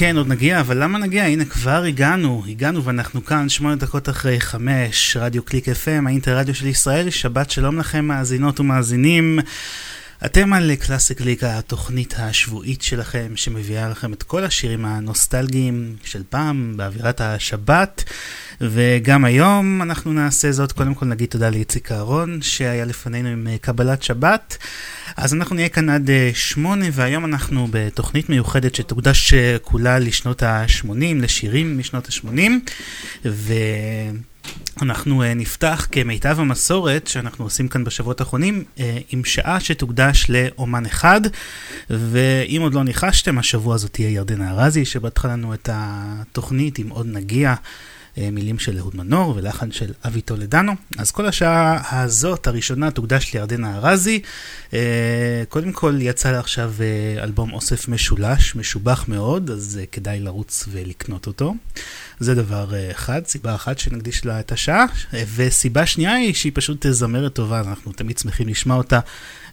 כן, עוד נגיע, אבל למה נגיע? הנה, כבר הגענו, הגענו ואנחנו כאן, שמונה דקות אחרי חמש, רדיו קליק FM, האינטרדיו של ישראל, שבת שלום לכם, מאזינות ומאזינים. אתם על קלאסי קליק, התוכנית השבועית שלכם, שמביאה לכם את כל השירים הנוסטלגיים של פעם, באווירת השבת. וגם היום אנחנו נעשה זאת, קודם כל נגיד תודה לאיציק אהרון, שהיה לפנינו עם קבלת שבת. אז אנחנו נהיה כאן עד אה, שמונה, והיום אנחנו בתוכנית מיוחדת שתוקדש אה, כולה לשנות ה-80, לשירים משנות ה-80, ואנחנו אה, נפתח כמיטב המסורת שאנחנו עושים כאן בשבועות האחרונים, עם שעה שתוקדש לאומן אחד, ואם עוד לא ניחשתם, השבוע הזאת תהיה ירדנה ארזי, שבטחה לנו את התוכנית עם עוד נגיע. אה, מילים של אהוד מנור ולחן של אבי טולדנו. אז כל השעה הזאת, הראשונה, תוקדש לירדנה ארזי. אה, קודם כל יצא לה עכשיו אה, אלבום אוסף משולש, משובח מאוד, אז כדאי לרוץ ולקנות אותו. זה דבר אחד, סיבה אחת שנקדיש לה את השעה. וסיבה שנייה היא שהיא פשוט זמרת טובה, אנחנו תמיד שמחים לשמוע אותה.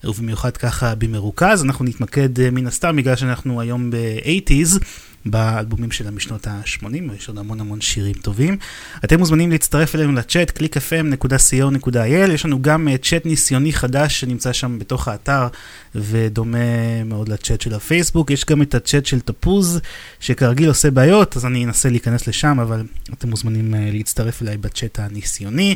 ובמיוחד ככה במרוכז, אנחנו נתמקד מן הסתם בגלל שאנחנו היום ב-80's באלבומים שלה משנות ה-80, ויש עוד המון המון שירים טובים. אתם מוזמנים להצטרף אלינו לצ'אט, www.clickfm.co.il, יש לנו גם צ'אט ניסיוני חדש שנמצא שם בתוך האתר, ודומה מאוד לצ'אט של הפייסבוק. יש גם את הצ'אט של תפוז, שכרגיל עושה בעיות, אז אני אנסה להיכנס לשם, אבל אתם מוזמנים להצטרף אליי בצ'אט הניסיוני.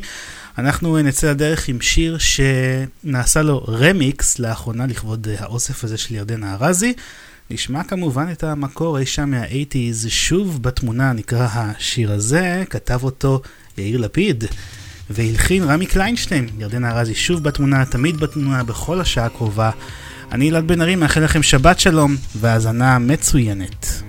אנחנו נצא לדרך עם שיר שנעשה לו רמיקס לאחרונה לכבוד האוסף הזה של ירדנה ארזי. נשמע כמובן את המקור אי שם מה-80's שוב בתמונה נקרא השיר הזה, כתב אותו יאיר לפיד והלחין רמי קליינשטיין. ירדנה ארזי שוב בתמונה, תמיד בתמונה, בכל השעה הקרובה. אני אלעד בן ארי, מאחל לכם שבת שלום והאזנה מצוינת.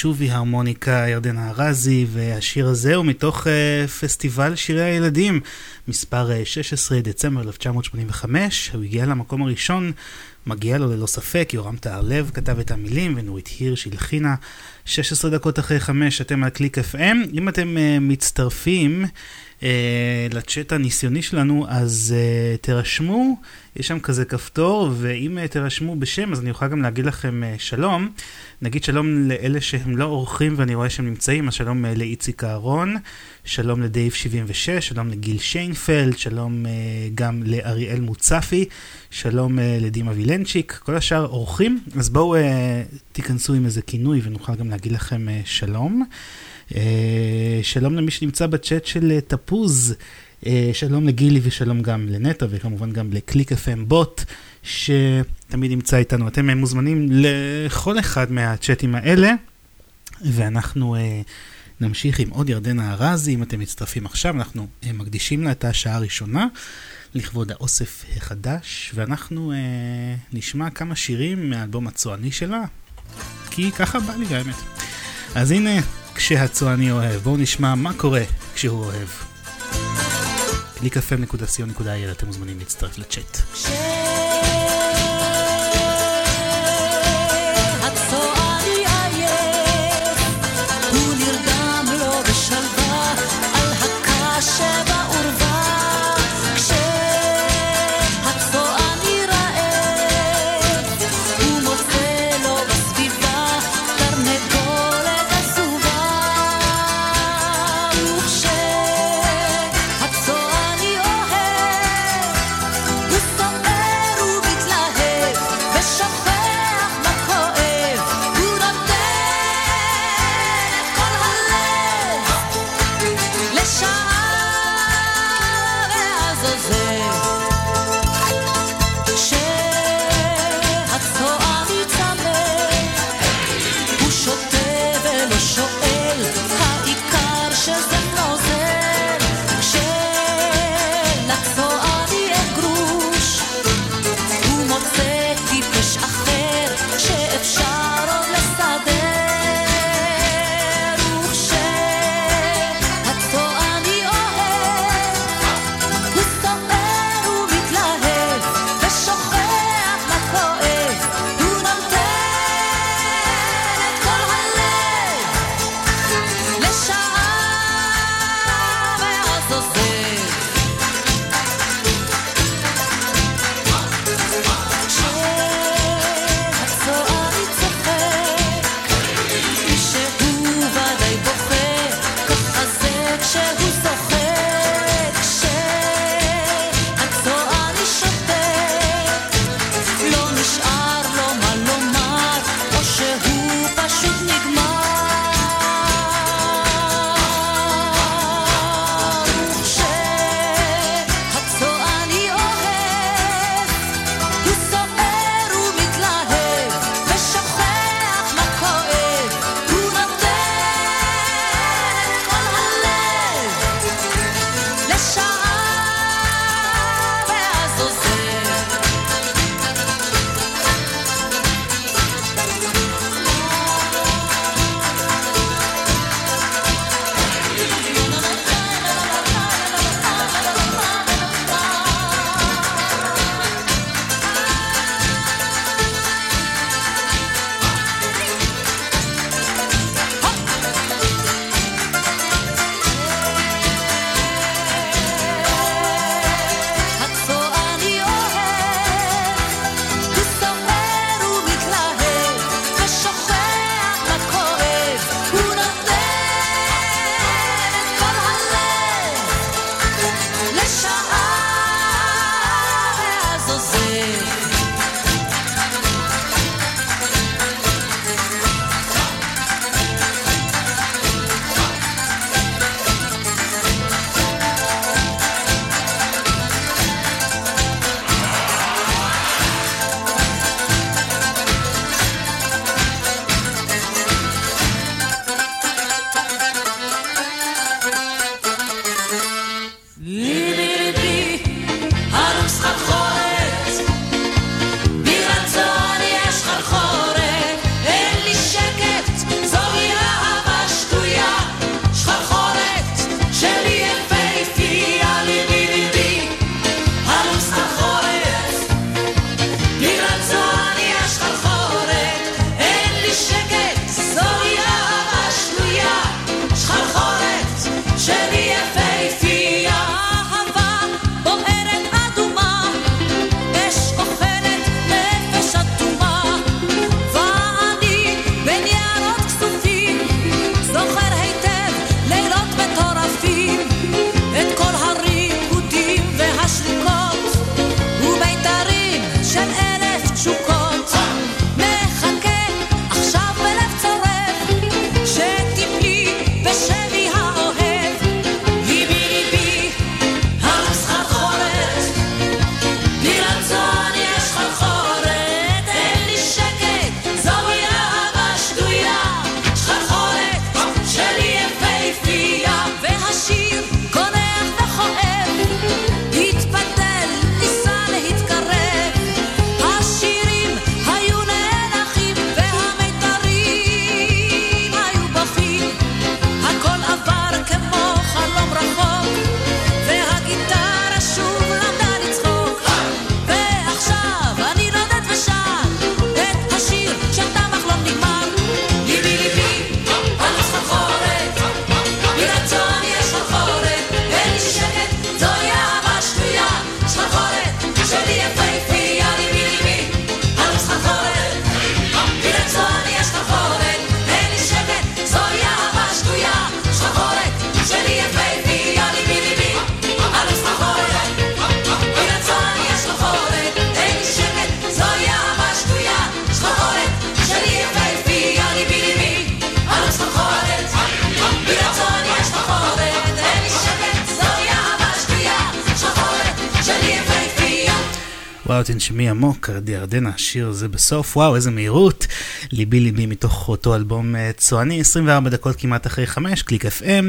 שובי הרמוניקה, ירדנה ארזי, והשיר הזה הוא מתוך uh, פסטיבל שירי הילדים, מספר uh, 16 דצמבר 1985, הוא הגיע למקום הראשון, מגיע לו ללא ספק, יורם טהרלב כתב את המילים ונורית הירש הלחינה, 16 דקות אחרי 5 אתם על קליק FM, אם. אתם uh, מצטרפים לצ'אט הניסיוני שלנו, אז uh, תירשמו, יש שם כזה כפתור, ואם uh, תירשמו בשם, אז אני אוכל גם להגיד לכם שלום. נגיד שלום לאלה שהם לא אורחים ואני רואה שהם נמצאים, אז שלום לאיציק אהרון, שלום לדייב 76, שלום לגיל שיינפלד, שלום גם לאריאל מוצפי, שלום לדימה וילנצ'יק, כל השאר אורחים, אז בואו תיכנסו עם איזה כינוי ונוכל גם להגיד לכם שלום. Uh, שלום למי שנמצא בצ'אט של uh, תפוז, uh, שלום לגילי ושלום גם לנטע וכמובן גם לקליק FM בוט. שתמיד נמצא איתנו. אתם מוזמנים לכל אחד מהצ'אטים האלה, ואנחנו נמשיך עם עוד ירדנה ארזי, אם אתם מצטרפים עכשיו, אנחנו מקדישים לה את השעה הראשונה לכבוד האוסף החדש, ואנחנו נשמע כמה שירים מהאלבום הצועני שלה, כי ככה בא לי האמת. אז הנה, כשהצועני אוהב, בואו נשמע מה קורה כשהוא אוהב. www.clickfm.co.il אתם מוזמנים להצטרף לצ'אט. עמוק, ארדי ירדנה, השיר הזה בסוף, וואו, איזה מהירות. ליבי ליבי מתוך אותו אלבום אה, צועני, 24 דקות כמעט אחרי 5, קליק FM.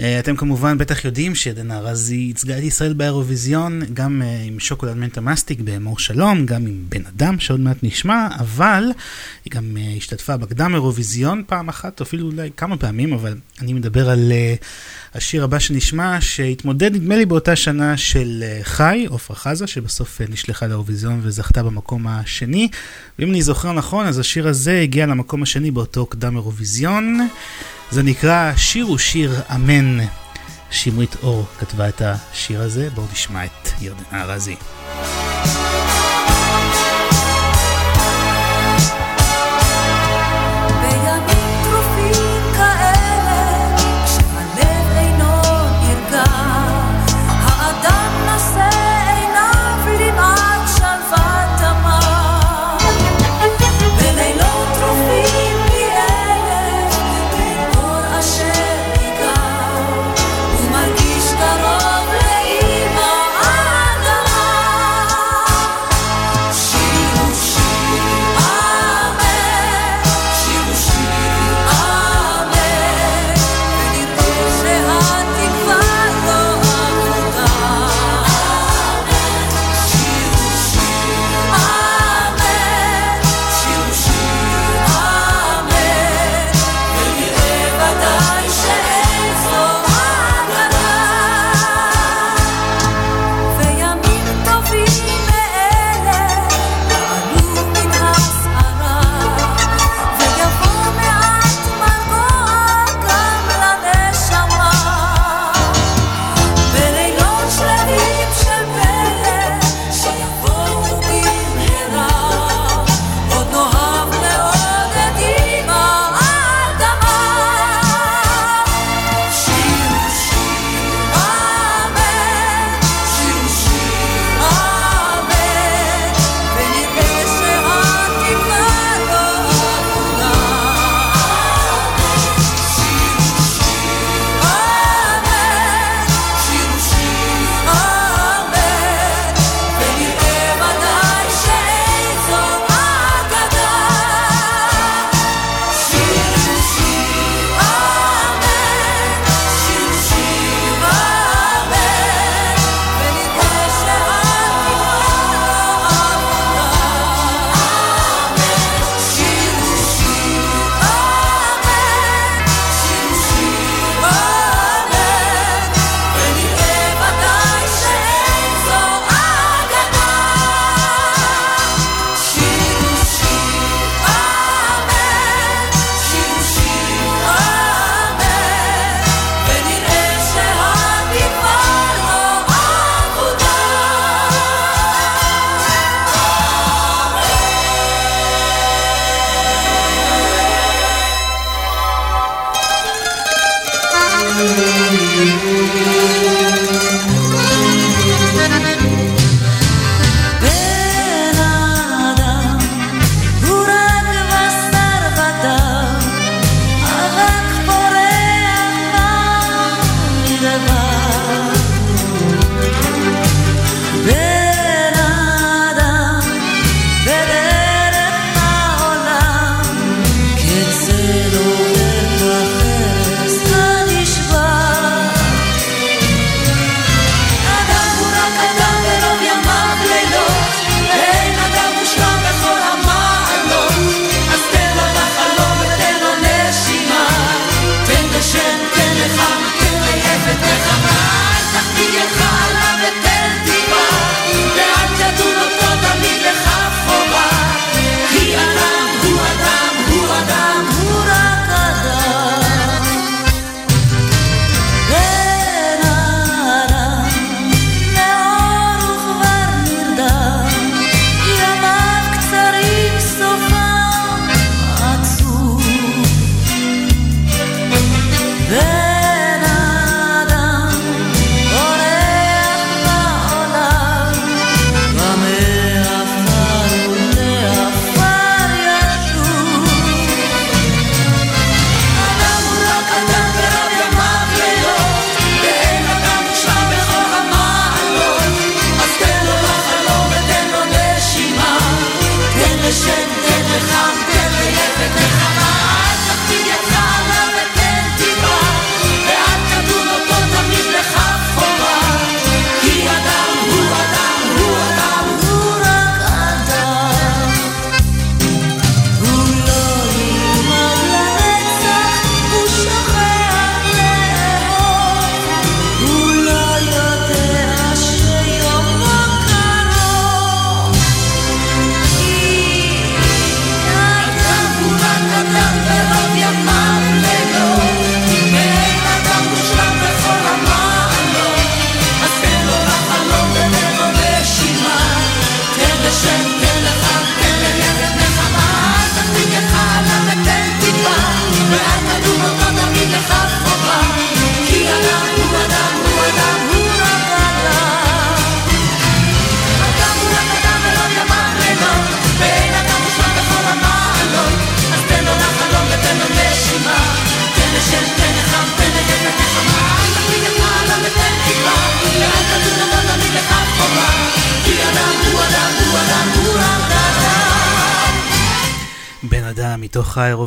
אה, אתם כמובן בטח יודעים שדנה ארזי ייצגה את ישראל באירוויזיון, גם אה, עם שוקולד מנטה מסטיק באמור שלום, גם עם בן אדם שעוד מעט נשמע, אבל היא גם השתתפה בקדם אירוויזיון פעם אחת, אפילו אולי כמה פעמים, אבל אני מדבר על השיר הבא שנשמע, שהתמודד נדמה לי באותה שנה של אה, חי, עפרה חזה, שבסוף אה, נשלחה לאירוויזיון וזכתה במקום השני. ואם אני זוכר נכון, אז השיר הזה הגיע למקום השני באותו קדם אירוויזיון. זה נקרא שיר הוא שיר אמן. שמרית אור כתבה את השיר הזה, בואו נשמע את ירדנה ארזי.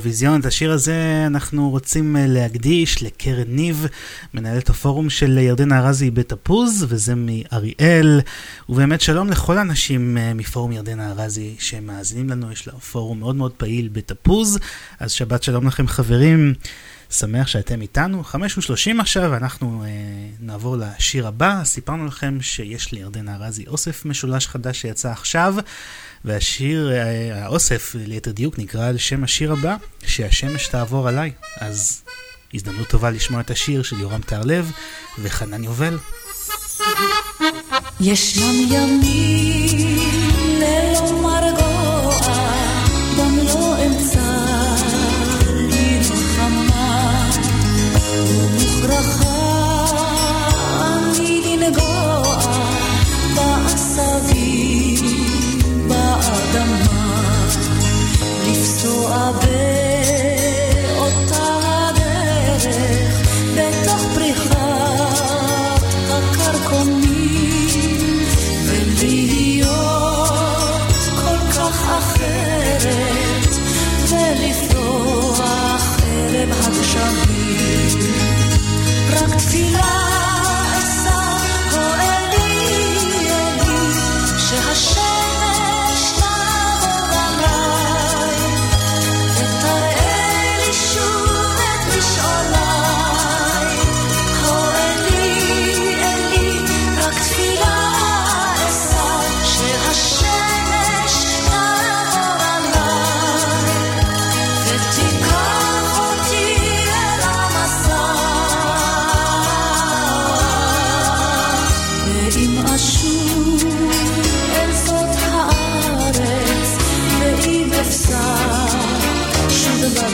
האירוויזיון. את השיר הזה אנחנו רוצים אה, להקדיש לקרן ניב, מנהלת הפורום של ירדנה ארזי בתפוז, וזה מאריאל. ובאמת שלום לכל האנשים אה, מפורום ירדנה ארזי שמאזינים לנו, יש לה פורום מאוד מאוד פעיל בתפוז. אז שבת שלום לכם חברים. שמח שאתם איתנו. חמש ושלושים עכשיו, אנחנו אה, נעבור לשיר הבא. סיפרנו לכם שיש לירדנה ארזי אוסף משולש חדש שיצא עכשיו. והשיר, אה, האוסף ליתר דיוק, נקרא על שם השיר הבא, שהשמש תעבור עליי. אז הזדמנות טובה לשמוע את השיר של יורם טהרלב וחנן יובל. ישנם ימים ללא מרגוע, לפסוע באותה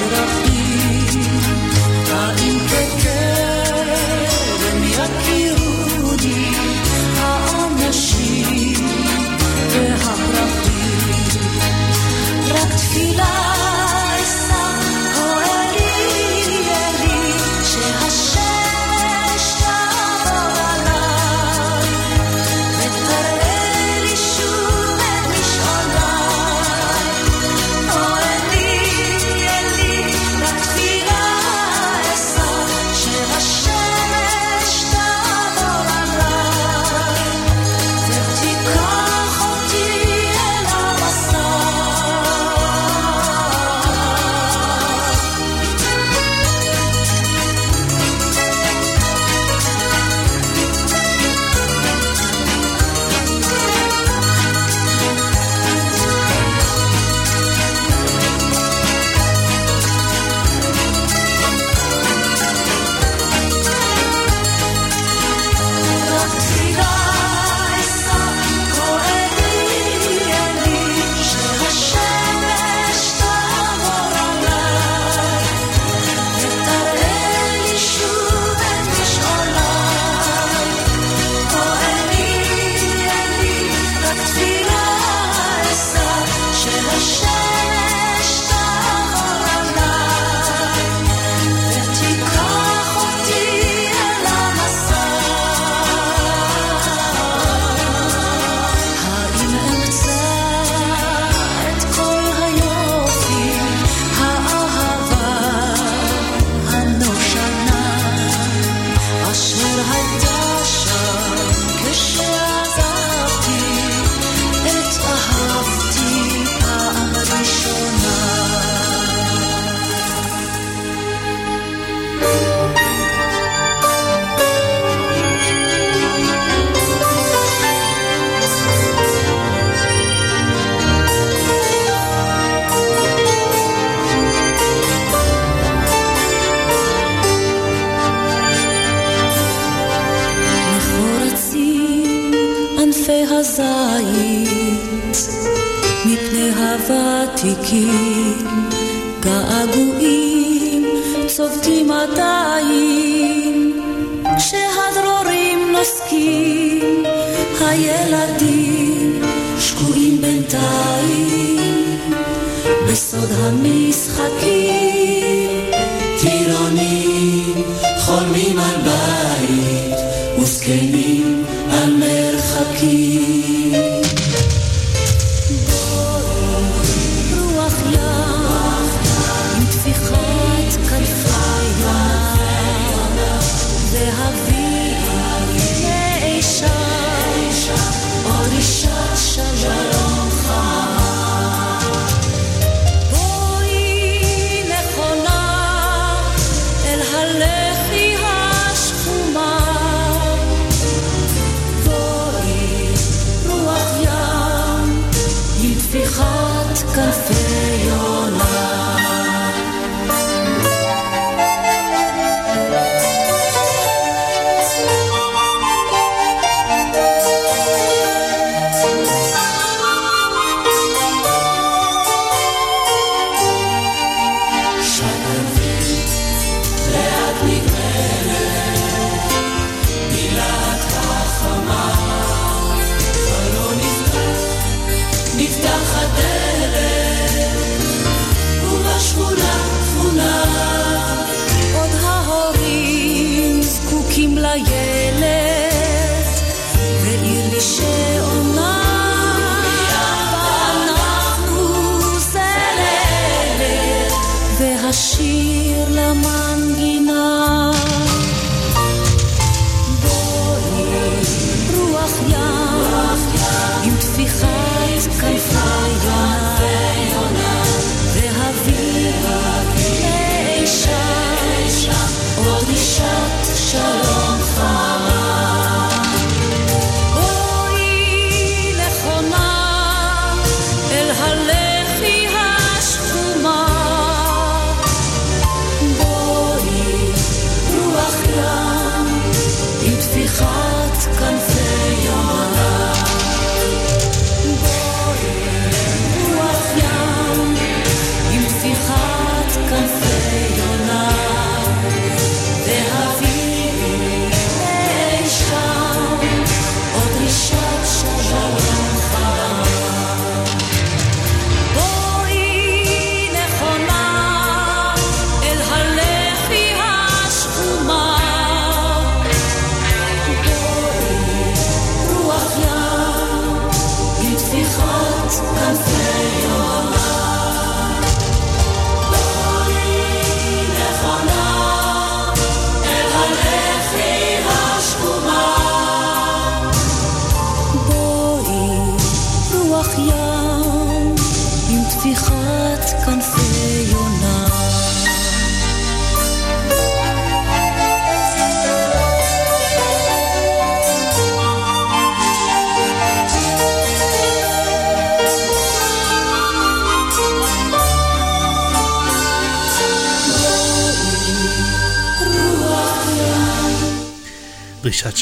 שוב בדרכים,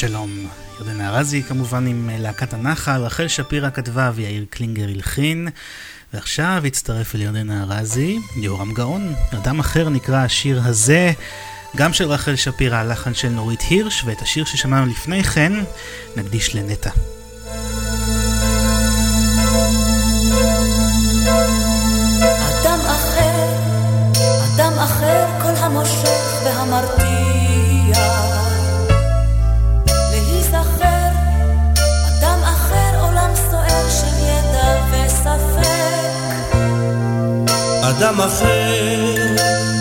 שלום. ירדנה ארזי כמובן עם אה, להקת הנחל, רחל שפירא כתבה ויאיר קלינגר הלחין. ועכשיו הצטרף אל ירדנה ארזי, יורם גאון. אדם אחר נקרא השיר הזה, גם של רחל שפירא, הלחן של נורית הירש, ואת השיר ששמענו לפני כן נקדיש לנטע. אדם אחר,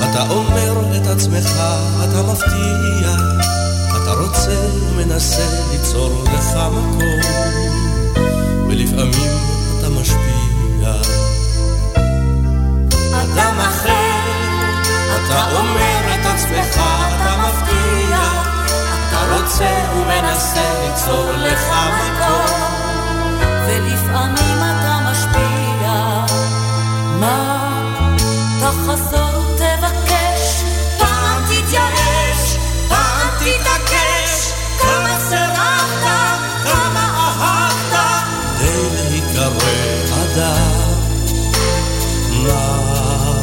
אתה אומר את עצמך, אתה מבטיח, אתה רוצה ומנסה ליצור לך מקום, ולפעמים אתה משפיע. אדם אחר, אתה אומר את עצמך, אתה מבטיח, אתה רוצה ומנסה ליצור לך מקום, ולפעמים אתה משפיע. מה תחזור ותבקש, פעם תתייאש, פעם תתעקש, כמה סירבת, כמה אהבת, כדי להיקרא אדם. מה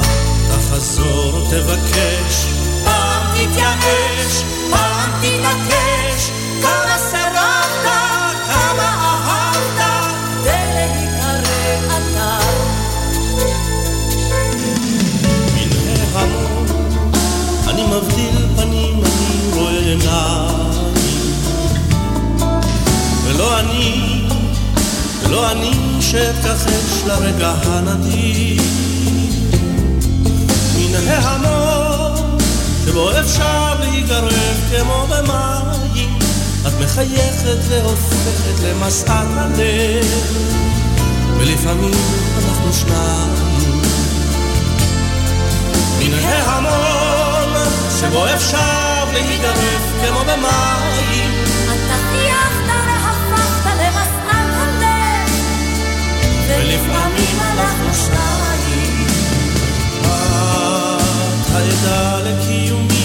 תחזור תבקש, פעם תתייאש, פעם תתעקש, כמה סירבת, ולא אני שאתכחש לרגע הנדיר. מן ההמון שבו אפשר להיגרב כמו במים, את מחייכת והופכת למשאת הלב, ולפעמים אנחנו שניים. מן ההמון שבו אפשר להיגרף כמו במים. שניים. את העדה לקיומי,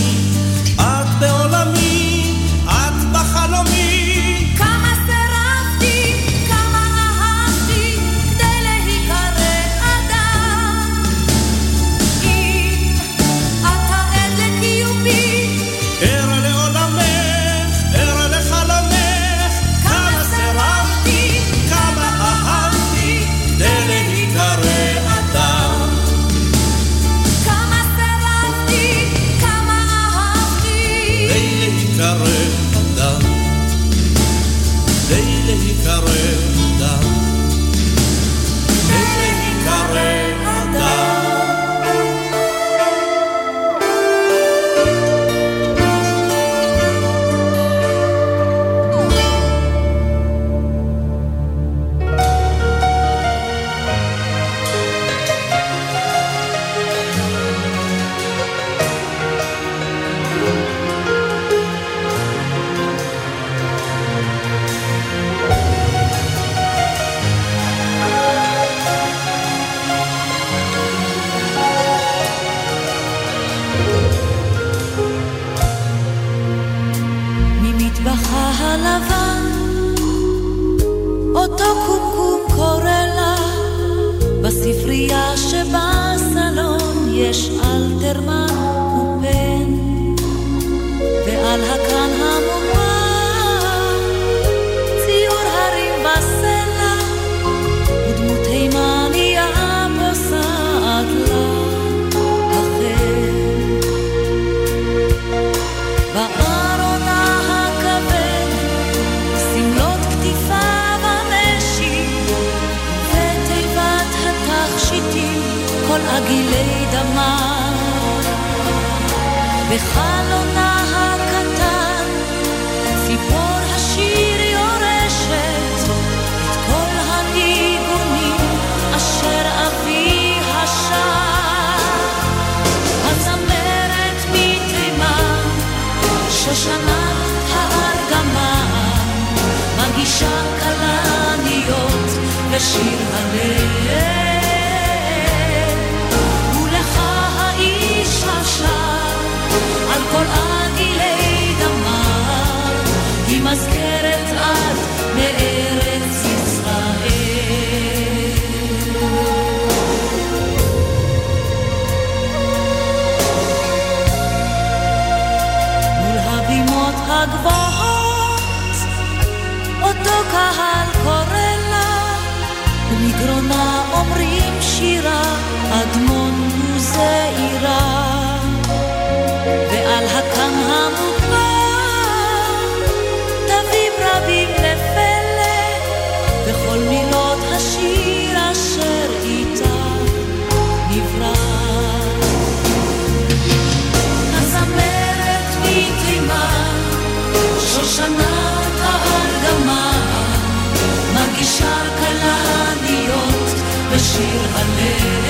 בשיר הלב.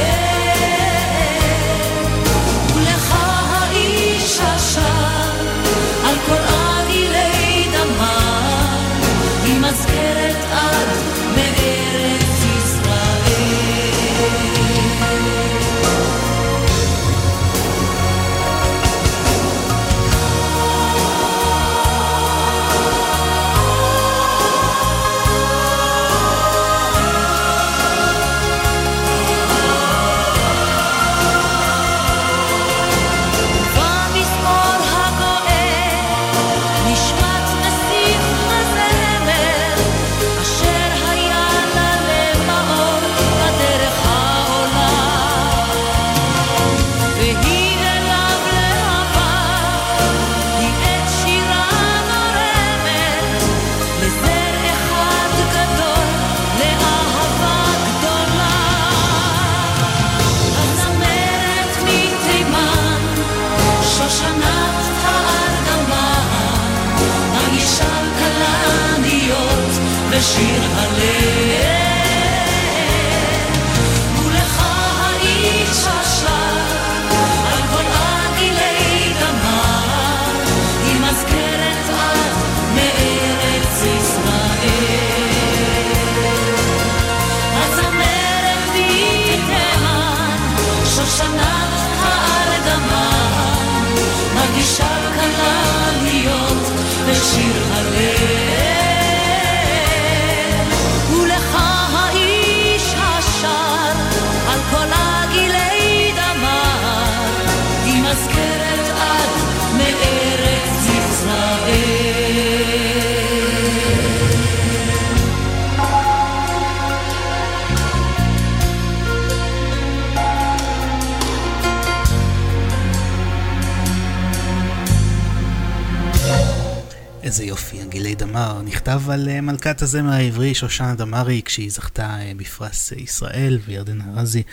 איזה יופי, הגילי דמר, נכתב על אה, מלכת הזמר העברי שושנה דמארי כשהיא זכתה אה, בפרס אה, ישראל, וירדנה ארזי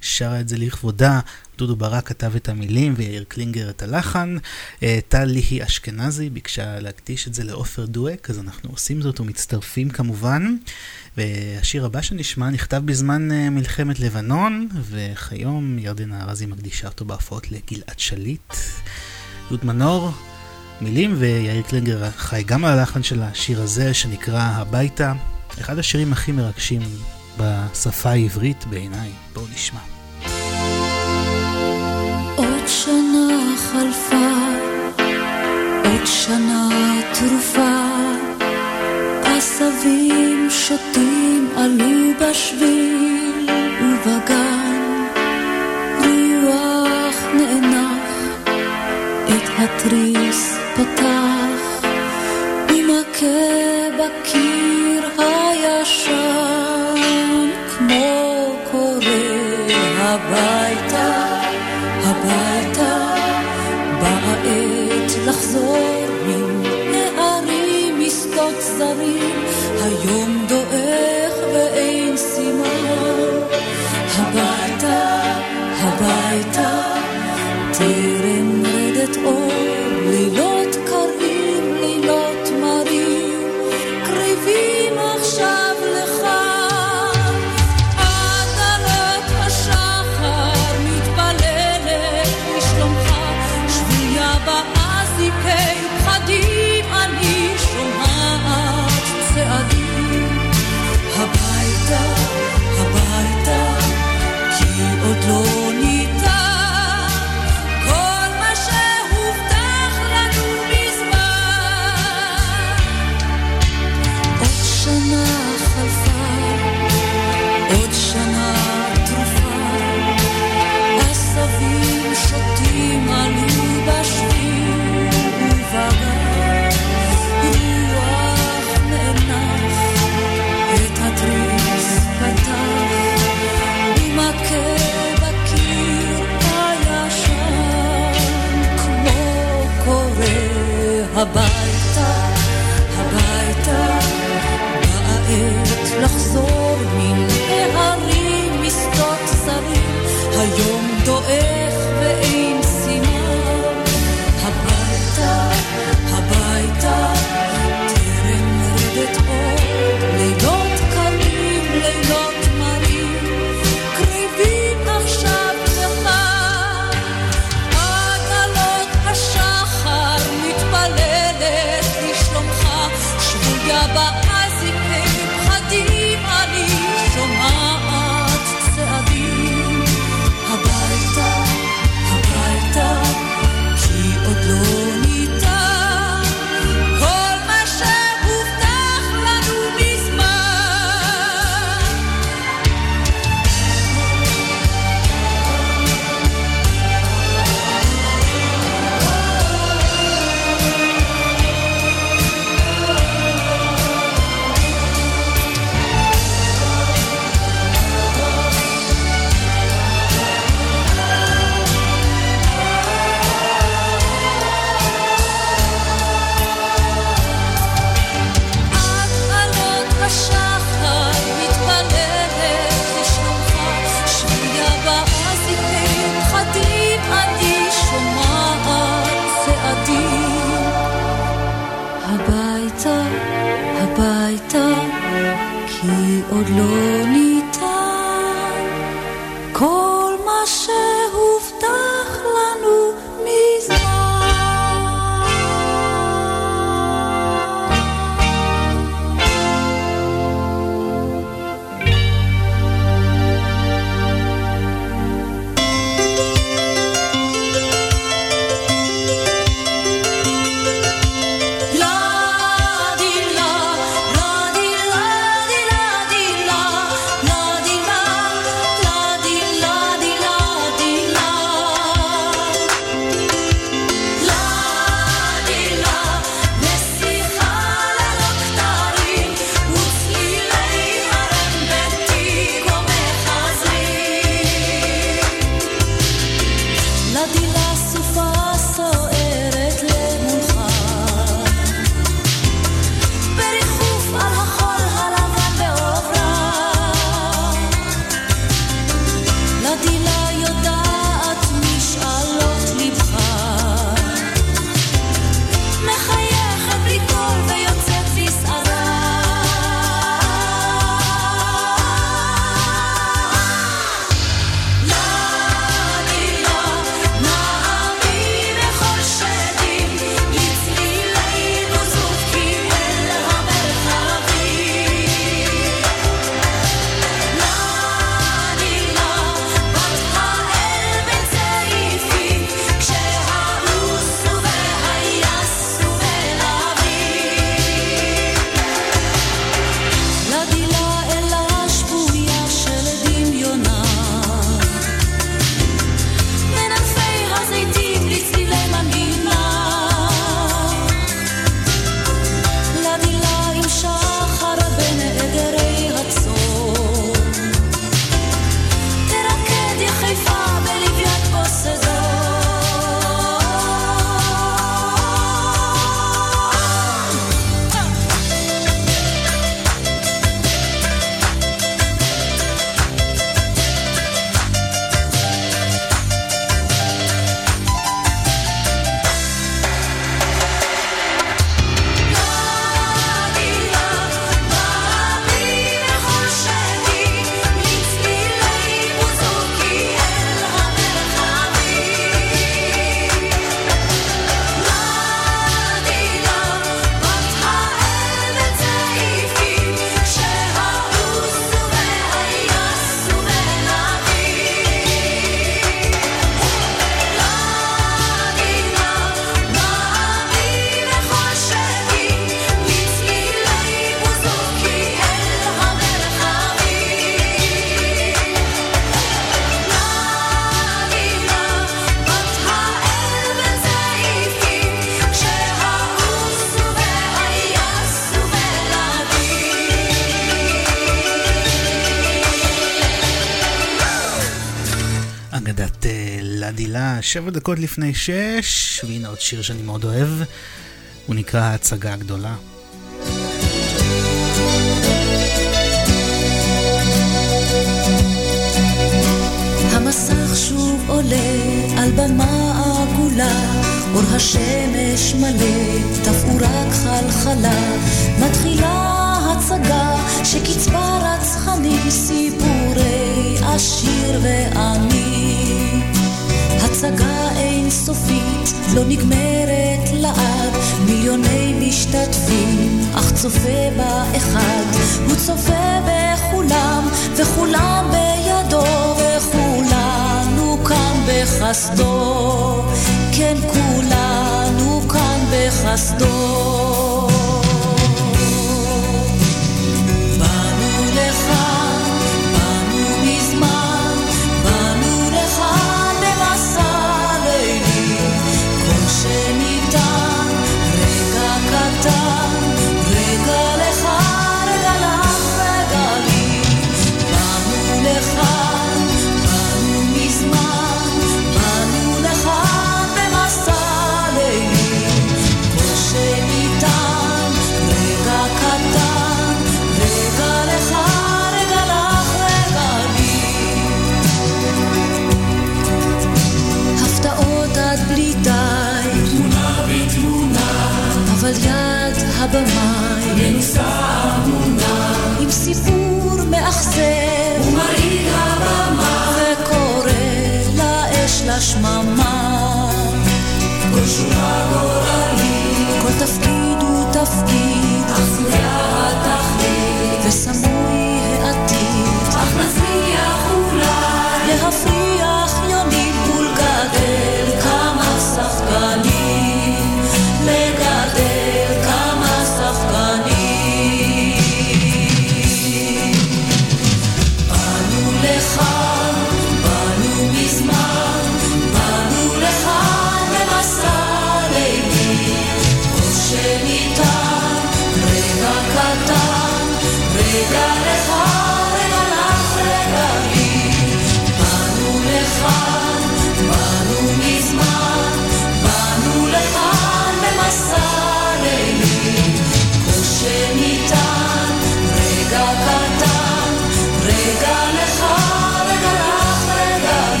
שרה את זה לכבודה, דודו ברק כתב את המילים ויאיר קלינגר את הלחן, טל ליהי אשכנזי ביקשה להקדיש את זה לעופר דואק, אז אנחנו עושים זאת ומצטרפים כמובן. והשיר הבא שנשמע נכתב בזמן מלחמת לבנון, וכיום ירדנה ארזי מקדישה אותו בהופעות לגלעד שליט. יוד מנור, מילים ויאיר קלינגר חי גם על הלחן של השיר הזה שנקרא הביתה, אחד השירים הכי מרגשים בשפה העברית בעיניי. בואו נשמע. עוד שנה חלפה, עוד שנה תרופה, עשבים שוטים עלו בשביל ובגן, התריס פתח, ומכה בקיר הישן, כמו קורא הביתה, שבע דקות לפני שש, והנה עוד שיר שאני מאוד אוהב, הוא נקרא ההצגה הגדולה. המסך אור השמש מלא, תפאורה חלחלה, מתחילה הצגה שקצבה רצחני, סיפורי עשיר ועני. לא נגמרת לעד, מיליוני משתתפים, אך צופה בה אחד, הוא צופה בכולם, וכולם בידו, וכולנו כאן בחסדו, כן כולנו כאן בחסדו. כל תפקיד הוא תפקיד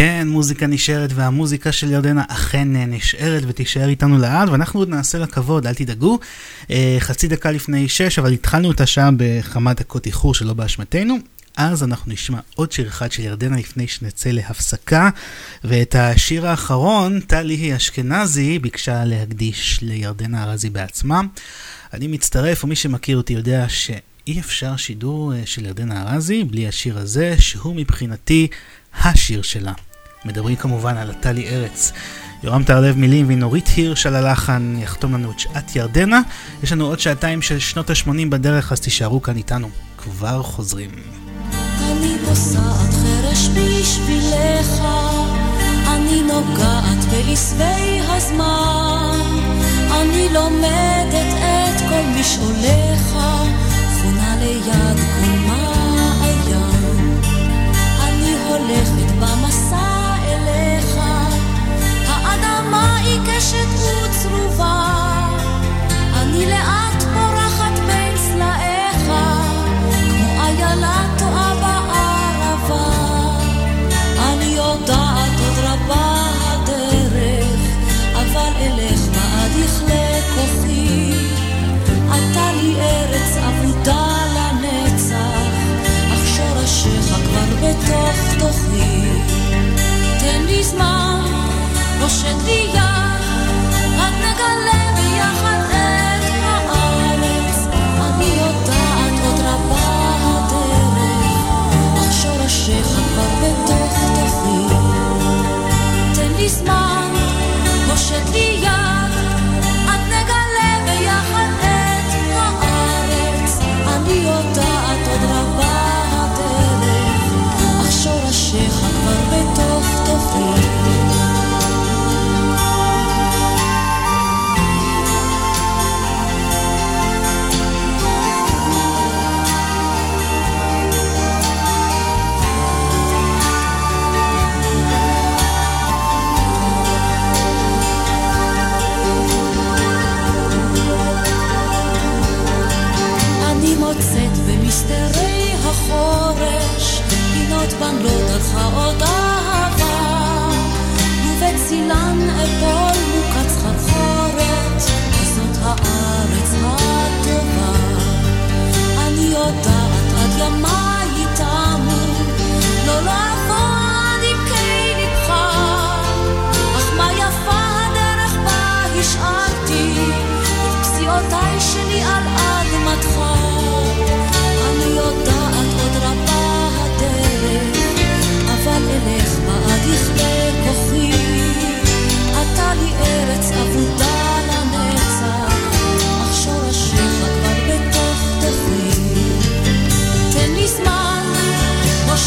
כן, מוזיקה נשארת, והמוזיקה של ירדנה אכן נשארת ותישאר איתנו לעד, ואנחנו עוד נעשה לה כבוד, אל תדאגו. אה, חצי דקה לפני שש, אבל התחלנו את השעה בכמה דקות איחור שלא באשמתנו. אז אנחנו נשמע עוד שיר אחד של ירדנה לפני שנצא להפסקה, ואת השיר האחרון, טלי אשכנזי ביקשה להקדיש לירדנה ארזי בעצמה. אני מצטרף, ומי שמכיר אותי יודע שאי אפשר שידור אה, של ירדנה ארזי בלי השיר הזה, שהוא מבחינתי השיר שלה. מדברים כמובן על הטלי ארץ. יורם טהרלב מילים ונורית הירש על הלחן יחתום לנו את שעת ירדנה. יש לנו עוד שעתיים של שנות ה-80 בדרך, אז תישארו כאן איתנו. כבר חוזרים. אני לומדת את כל משעוליך, חונה ליד כל מעיין. אני הולכת האדמה עיקשת וצרובה, אני לאט פורחת בין סלעיך, כמו איילה טועה בערבה. אני יודעת עוד רבה הדרך, אבל אלך בעד יכלה כוחי. אתה לי ארץ אבודה לנצח, אך שורשיך כבר בתוך תוכי. תן לי זמן, הושט לי יד, תן פינות בנלות על חאות אהבה. ובצילן אפול מוכת סחרחורת זאת הארץ הטובה. אני יודעת עד ימיי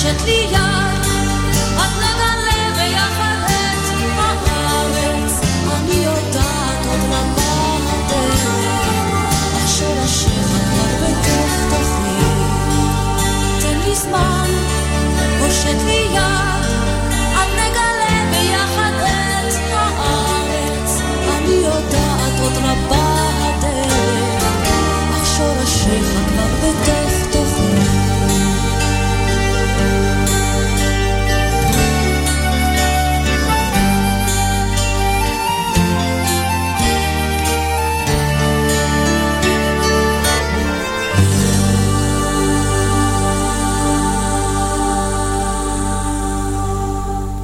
הושט לי יד, רק נגלה ביחד את הארץ. אני יודעת עוד רבה הדרך, אך שורשיך כבר בתוך תוכי. תן לי זמן, הושט לי יד,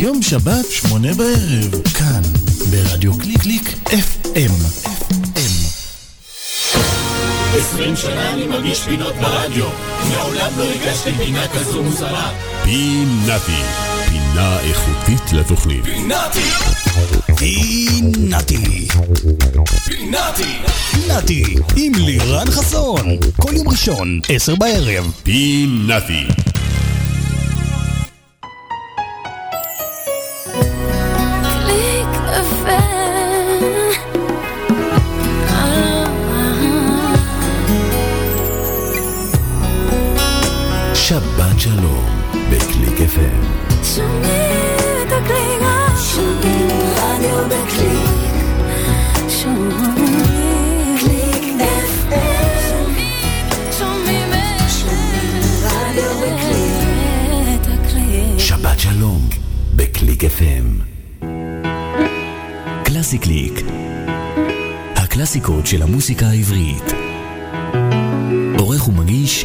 יום שבת, שמונה בערב, כאן, ברדיו קליק קליק FM. FM. עשרים שנה אני מגיש פינות ברדיו, מעולם לא הגשתי פינה כזו מוזרה. פינאטי, פינה איכותית לתוכנית. פינאטי! פינאטי, פינאטי! פינאטי, עם לירן חסון, כל יום ראשון, עשר בערב. פינאטי. שבת שלום בקליק FM. שומעים את הקליק, שומעים רדיו בקליק. שומעים קליק FM. שומעים רדיו בקליק. שבת שלום בקליק FM. קלאסי קליק. הקלאסיקות של המוסיקה העברית. עורך ומגיש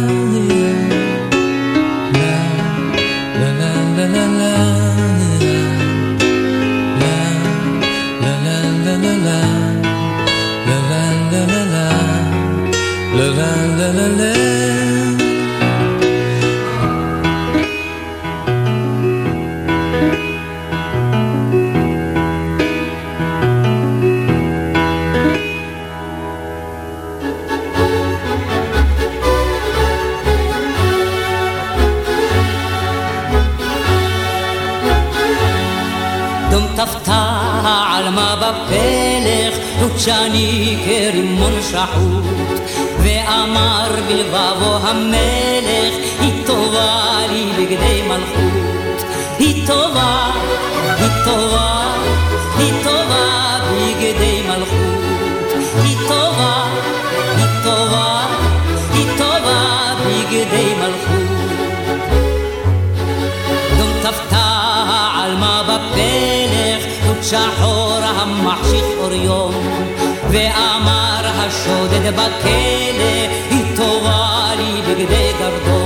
ותשני כרימון שחוט. ואמר בלבבו המלך, היא טובה לי בגדי מלכות. היא טובה, היא טובה, היא טובה בגדי מלכות. היא טובה, היא טובה, היא טובה בגדי מלכות. דום תפתח עלמה בפלך, חוט שחור המחשיך אור יום, ואמר השודד בכלא, היא טובה לי בגדי גרדום.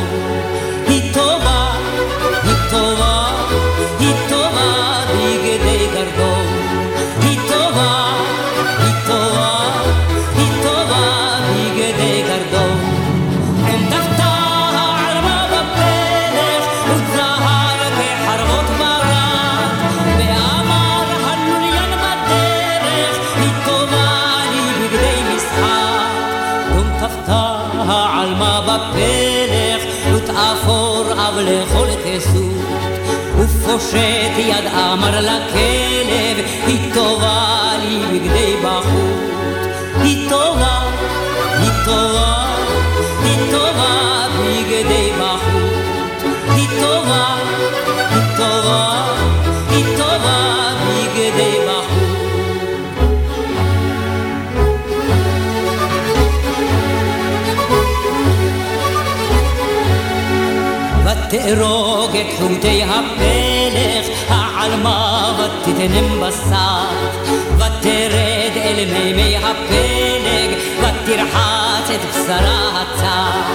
ופושט יד אמר לכלב, היא טובה לי בגדי בחוט. היא טובה, ותארוג את חוטי הפלך, העלמה ותתנם בשק, ותרד אל מימי הפלג, ותרחץ את בשרה הצח,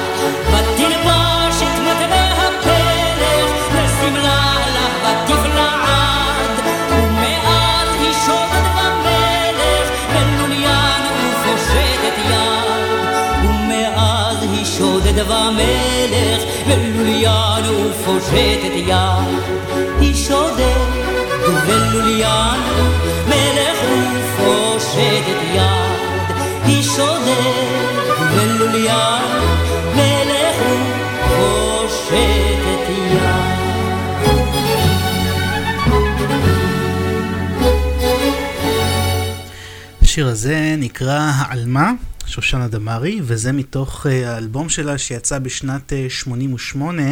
ותלבש את מטבע הפלך, ושמלה לך ותבלעד, ומאז היא שודד במלך, בלוליין ופושטת יד, ומאז היא שודד במלך, בלוליין ופושטת יד. היא שודד בלוליין, מלך ופושטת יד. היא שודד בלוליין, מלך ופושטת יד. השיר הזה נקרא העלמה, שושנה דמארי, וזה מתוך אה, האלבום שלה שיצא בשנת אה, 88,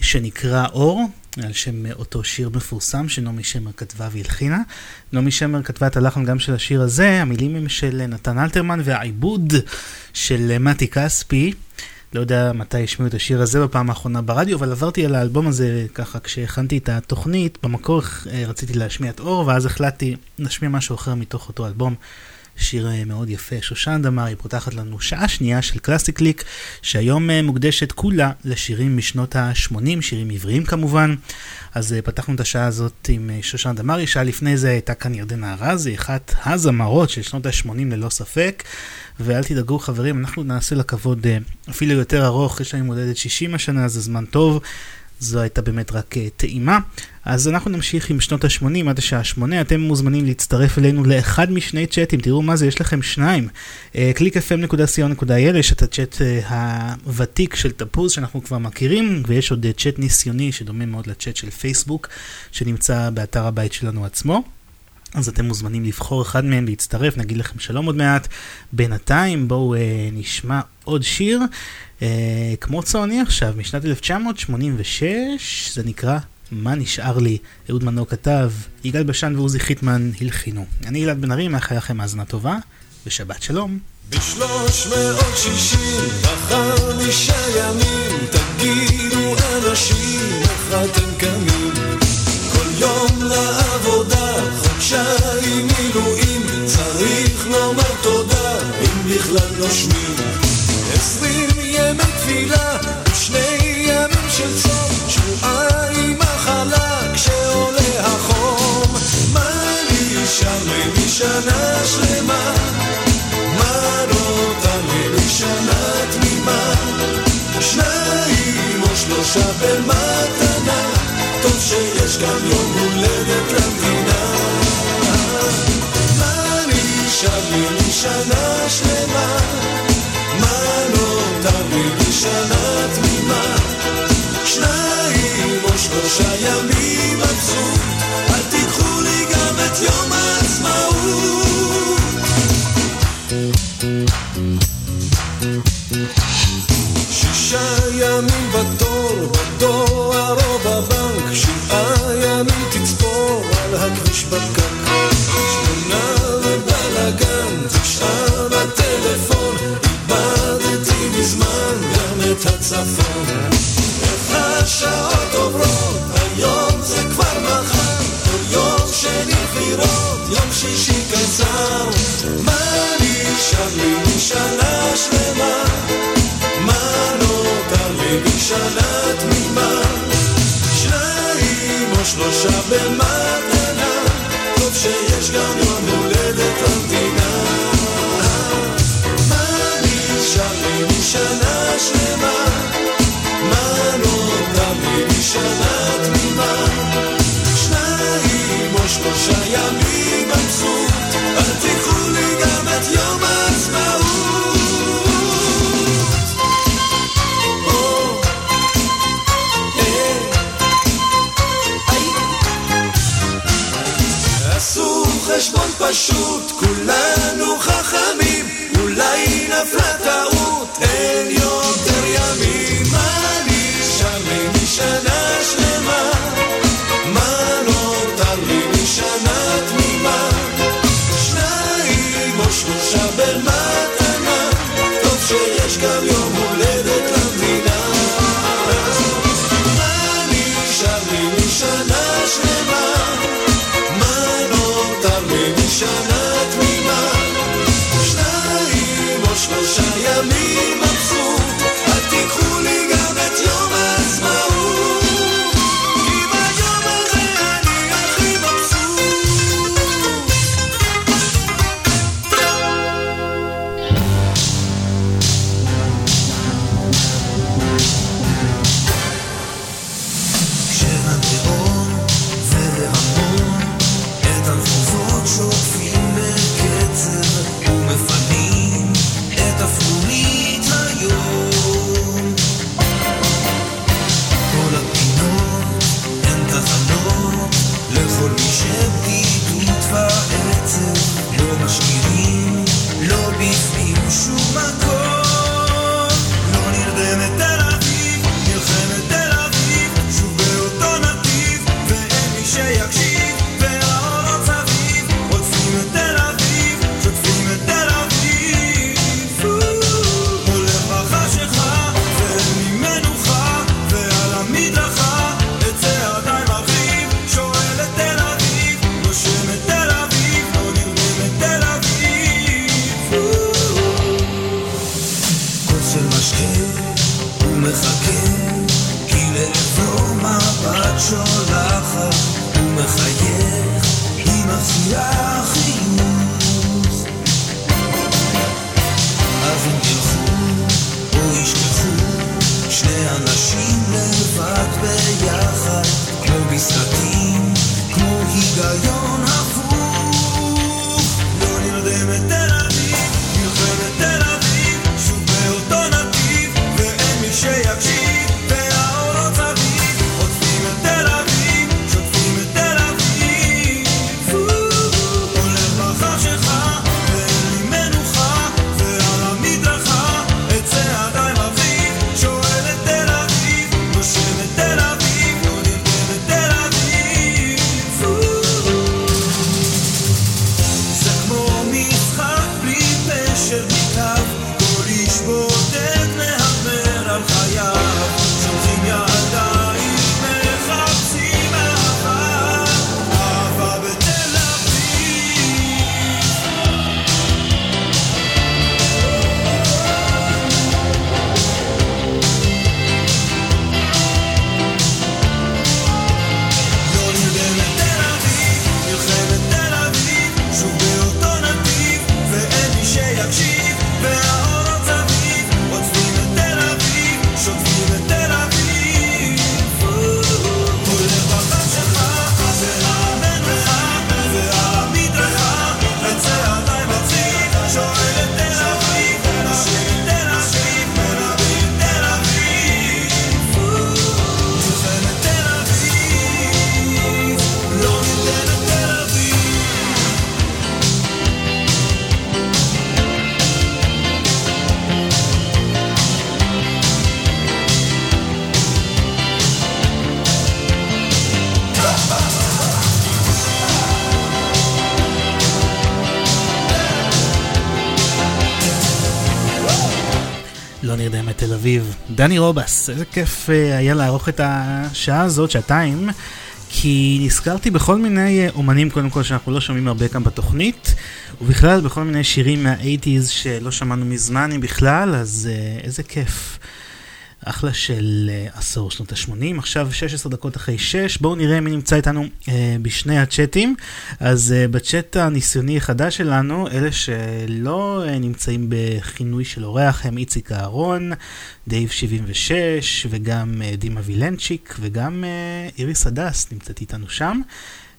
שנקרא אור, על שם אה, אותו שיר מפורסם שנעמי שמר כתבה והלחינה. נעמי שמר כתבה את הלחן גם של השיר הזה, המילים הם של נתן אלתרמן והעיבוד של אה, מתי כספי. לא יודע מתי השמיעו את השיר הזה בפעם האחרונה ברדיו, אבל עברתי על האלבום הזה ככה כשהכנתי את התוכנית. במקור אה, רציתי להשמיע את אור, ואז החלטתי להשמיע משהו אחר מתוך אותו אלבום. שיר אה, מאוד יפה. שושן דמארי פותחת לנו שעה שנייה של קלאסי קליק, שהיום אה, מוקדשת כולה לשירים משנות ה-80, שירים עבריים כמובן. אז אה, פתחנו את השעה הזאת עם שושן דמארי, שעה לפני זה הייתה כאן ירדנה ארזי, אחת הזמרות של שנות ה-80 ללא ספק. ואל תדאגו חברים, אנחנו נעשה לה כבוד אפילו יותר ארוך, יש לה יום הולדת 60 השנה, זה זמן טוב. זו הייתה באמת רק uh, טעימה. אז אנחנו נמשיך עם שנות ה-80 עד השעה 8. אתם מוזמנים להצטרף אלינו לאחד משני צ'אטים, תראו מה זה, יש לכם שניים. Www.clickfm.co.il יש את הצ'אט uh, הוותיק של תפוז שאנחנו כבר מכירים, ויש עוד צ'אט ניסיוני שדומה מאוד לצ'אט של פייסבוק, שנמצא באתר הבית שלנו עצמו. אז אתם מוזמנים לבחור אחד מהם להצטרף, נגיד לכם שלום עוד מעט. בינתיים בואו אה, נשמע עוד שיר, אה, כמו צועני עכשיו, משנת 1986, זה נקרא מה נשאר לי, אהוד מנור כתב, יגאל בשן ועוזי חיטמן הלחינו. אני גלעד בן ארי, מאחל לכם האזנה טובה, ושבת שלום. בשלוש מאות שישים, בחמישה ימים, תגידו אנשים איך אתם קמים. יום לעבודה, חודשיים מילואים, צריך לומר תודה, אם בכלל נושמים. עשרים ימי תפילה, ושני ימים של צום, שבועיים מחלה, כשעולה החום. מה לי משנה שלמה? גם יום הולדת למדינה. מה נשאר לי משנה שלמה? מה נותר לי משנה תמימה? שניים או שלושה ימים עצוב, לי משנה תמימה? שניים או שלושה במתנה, טוב שיש גם יום הולדת למדינה. מה נשאר לי משנה שלמה? מה נותר לי משנה תמימה? שניים או שלושה ימים עצוב, אל תיקחו לי גם את יום העצמאות. פשוט, כולנו חכמים, אולי נפלה טעות, אין יותר ימים. מה נשאר לי משנה שלמה? מה נותר לי משנה תמימה? שניים או שלושה במתנה, טוב שיש גם יום לי אביב. דני רובס, איזה כיף אה, היה לערוך את השעה הזאת, שעתיים, כי נזכרתי בכל מיני אה, אומנים, קודם כל, שאנחנו לא שומעים הרבה כאן בתוכנית, ובכלל בכל מיני שירים מה-80's שלא שמענו מזמן, אם בכלל, אז אה, איזה כיף. אחלה של uh, עשור שנות ה-80, עכשיו 16 דקות אחרי 6, בואו נראה מי נמצא איתנו uh, בשני הצ'אטים. אז uh, בצ'אט הניסיוני החדש שלנו, אלה שלא uh, נמצאים בכינוי של אורח הם איציק אהרון, דייב 76 וגם אה, דימה וילנצ'יק וגם אה, איריס הדס נמצאת איתנו שם.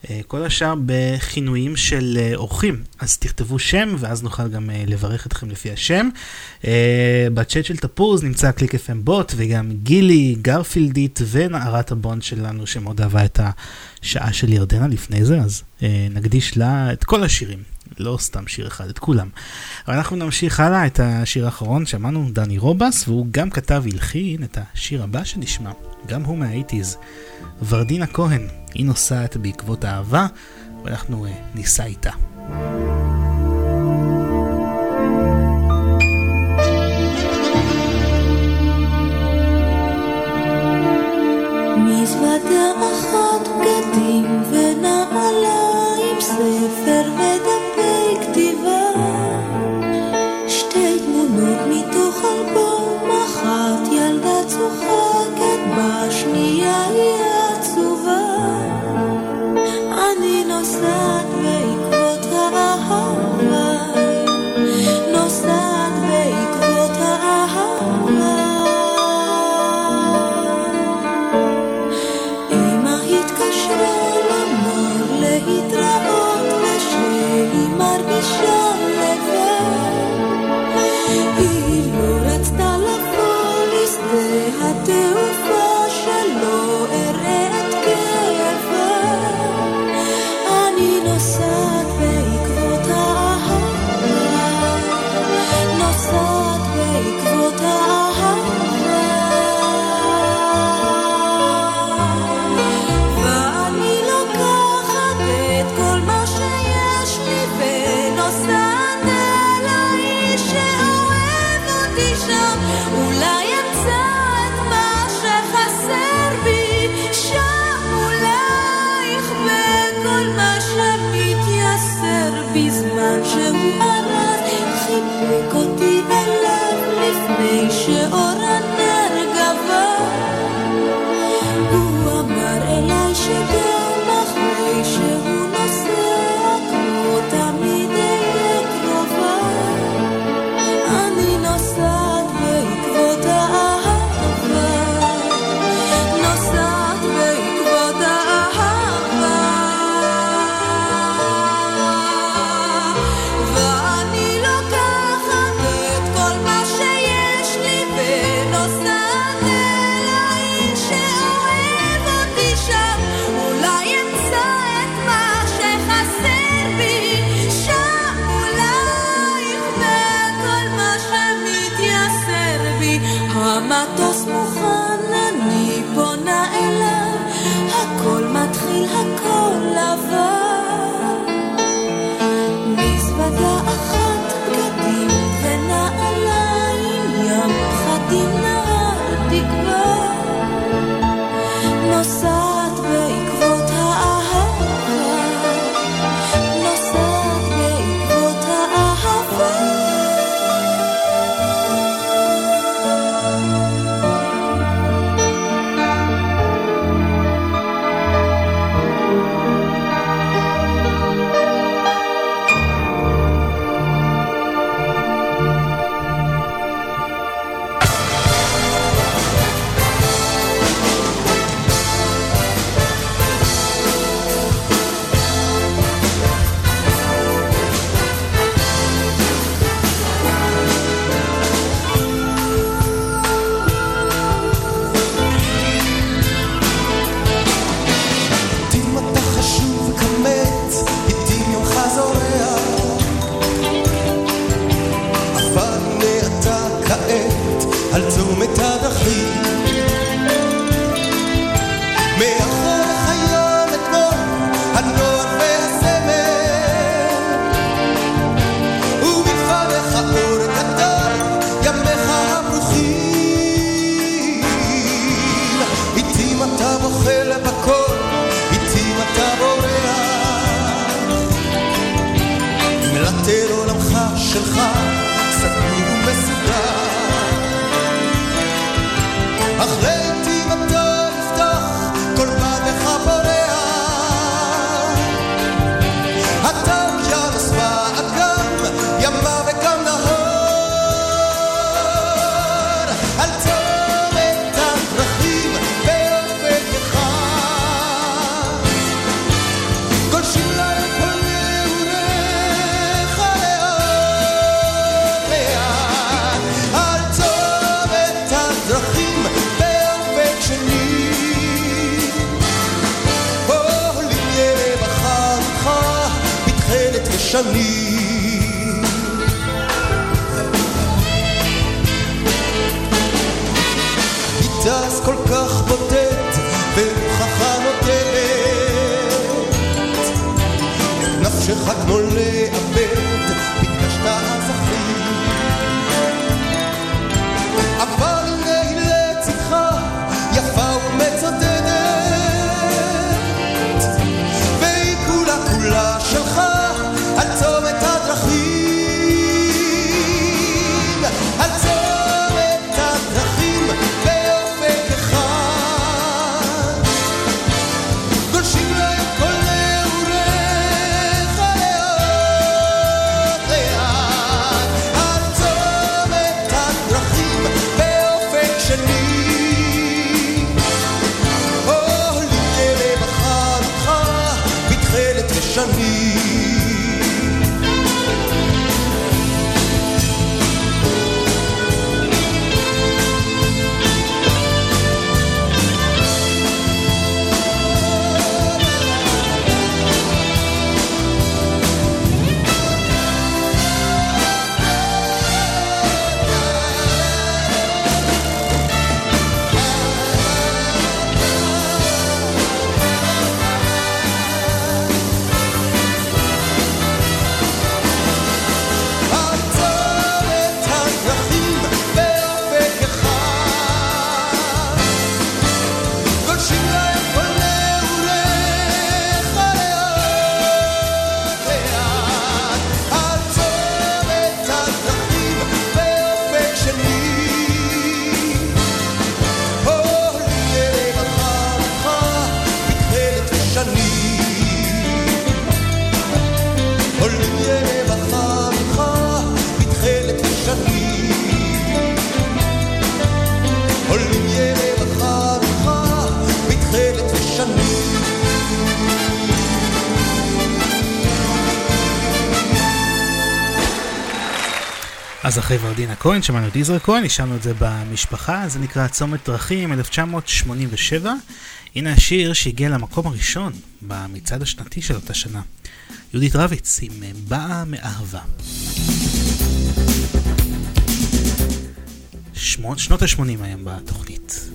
אה, כל השאר בכינויים של אה, אורחים, אז תכתבו שם ואז נוכל גם אה, לברך אתכם לפי השם. בצ'אט של תפוז נמצא קליק FM בוט וגם גילי, גרפילדית ונערת הבונד שלנו שמאוד אהבה את השעה של ירדנה לפני זה, אז נקדיש לה את כל השירים. לא סתם שיר אחד, את כולם. אבל אנחנו נמשיך הלאה את השיר האחרון, שמענו דני רובס, והוא גם כתב והלחין את השיר הבא שנשמע, גם הוא מהאיטיז. ורדינה כהן, היא נוסעת בעקבות האהבה, ואנחנו uh, ניסע איתה. מזוודה בשנייה היא עצובה אני נוסעת שלך, סביב Oceania. אז אחרי ורדינה כהן שמענו את יזרע כהן, השארנו את זה במשפחה, זה נקרא צומת דרכים 1987. הנה השיר שהגיע למקום הראשון במצעד השנתי של אותה שנה. יהודית רביץ עם באה מאהבה. שנות ה-80 היום בתוכנית.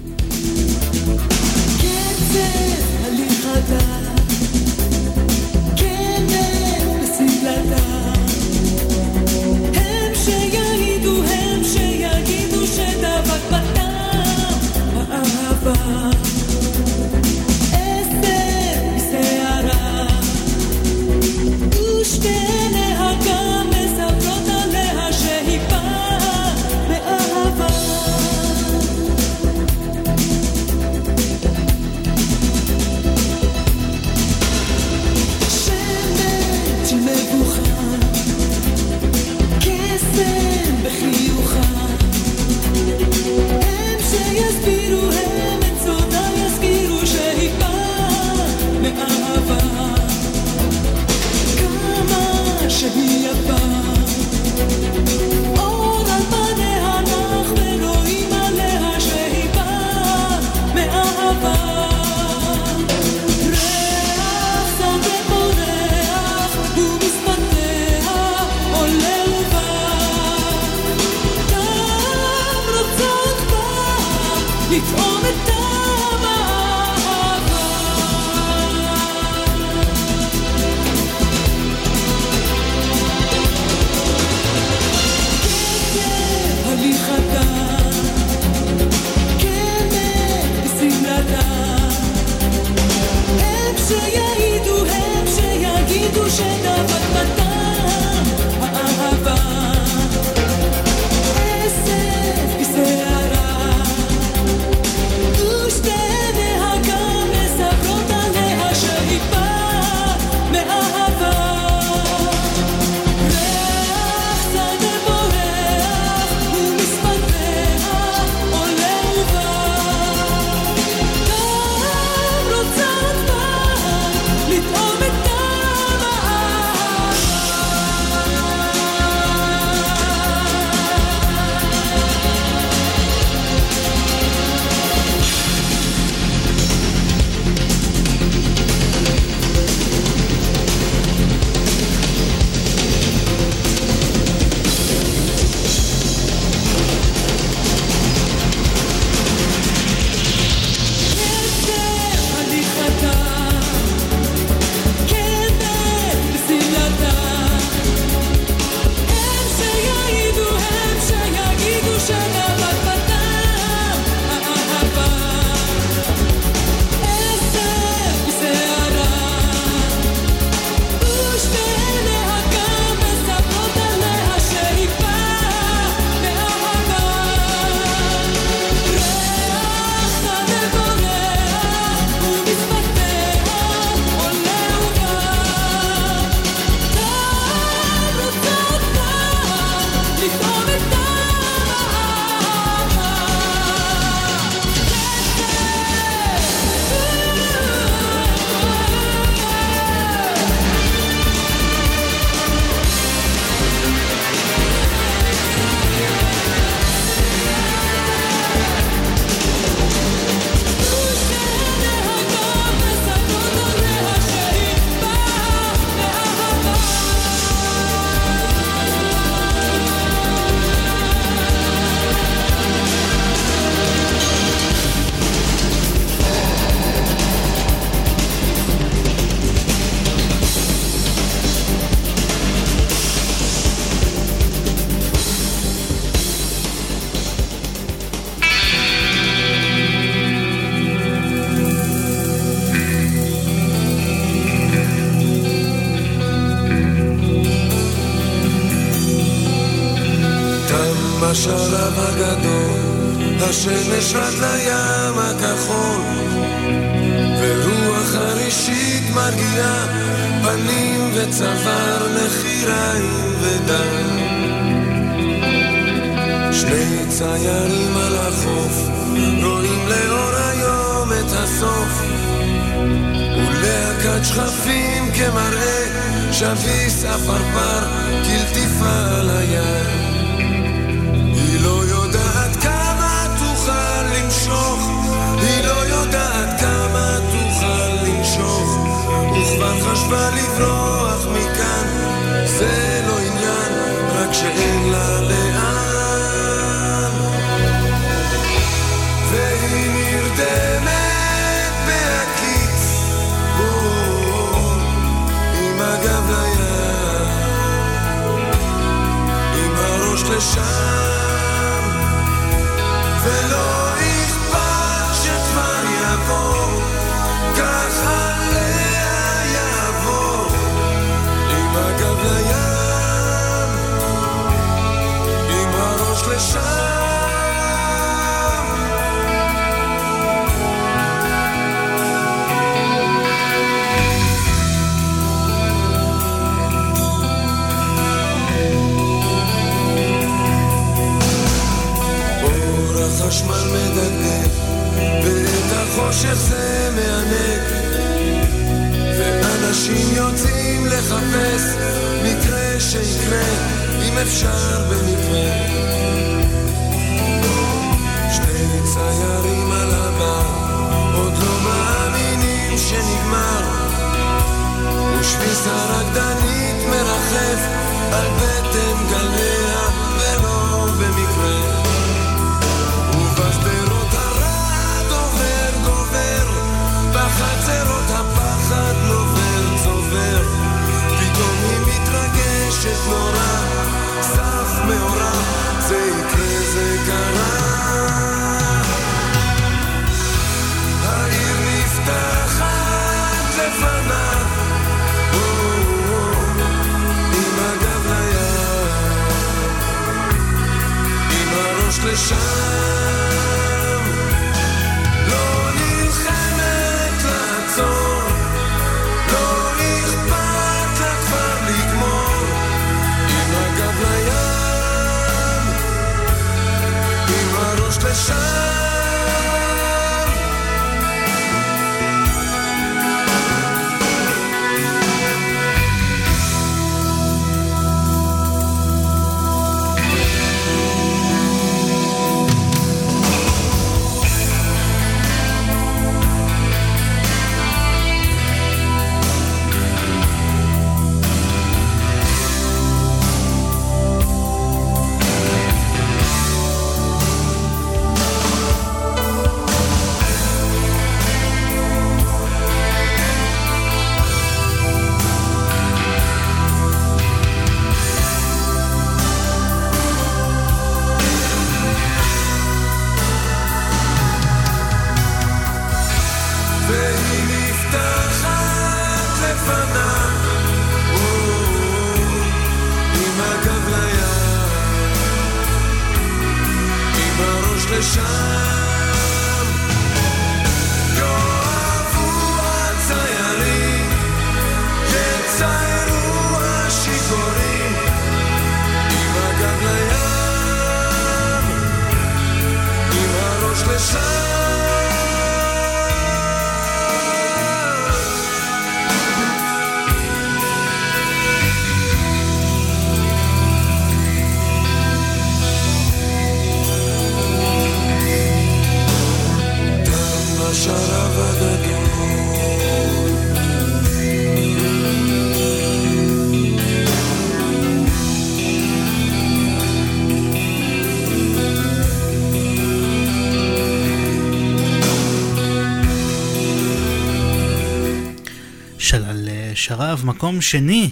עכשיו מקום שני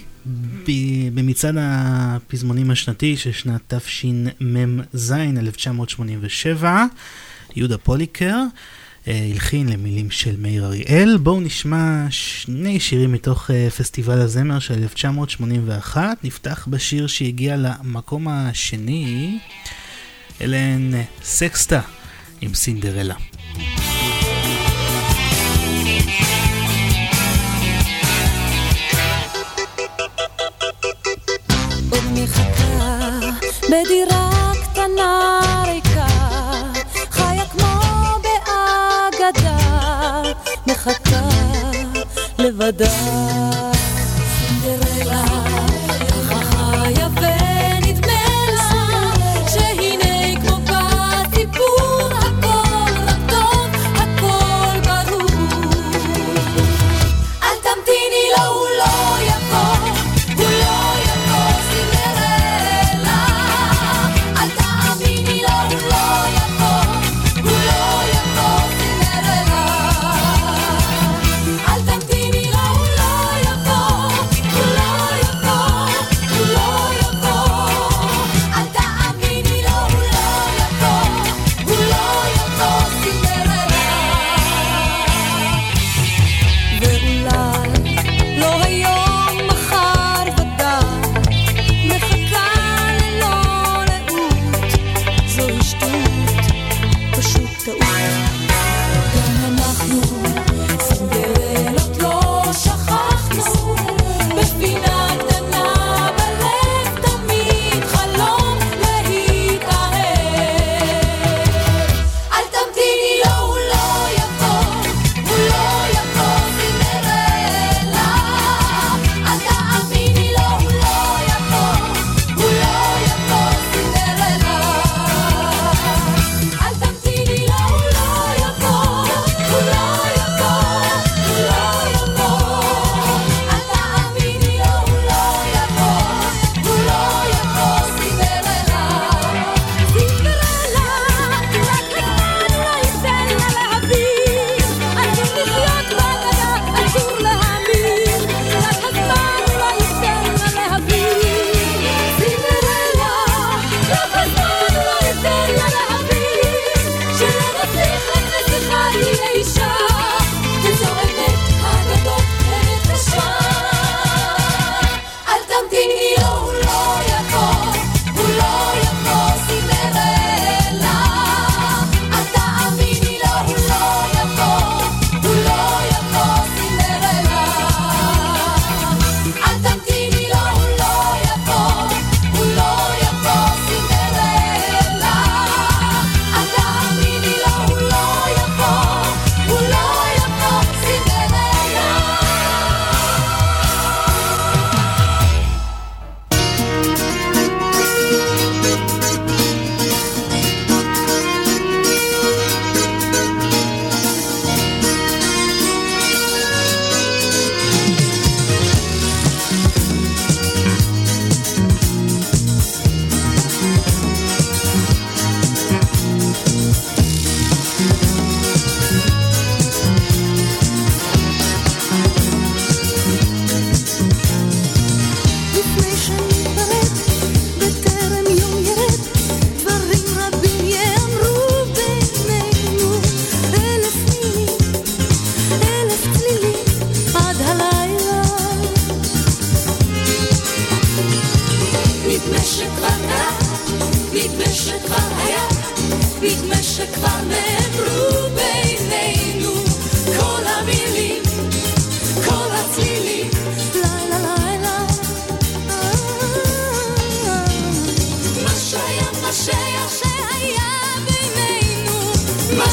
במצעד הפזמונים השנתי של שנת תשמ"ז 1987, יהודה פוליקר. אה, הלחין למילים של מאיר אריאל. בואו נשמע שני שירים מתוך אה, פסטיבל הזמר של 1981. נפתח בשיר שהגיע למקום השני, אלן סקסטה עם סינדרלה. thank you מחכה בדירה קטנה ריקה, חיה כמו מחכה לבדה. סינדרלה, חיה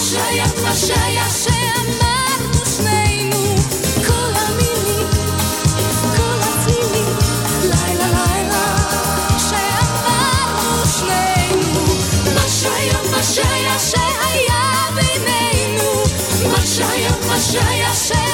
שייך, מה שייך שאמרנו שנינו כל המילים, כל הצלילים לילה לילה שאמרנו שנינו מה שהיה, מה שהיה שהיה בינינו מה שהיה, מה שהיה שהיה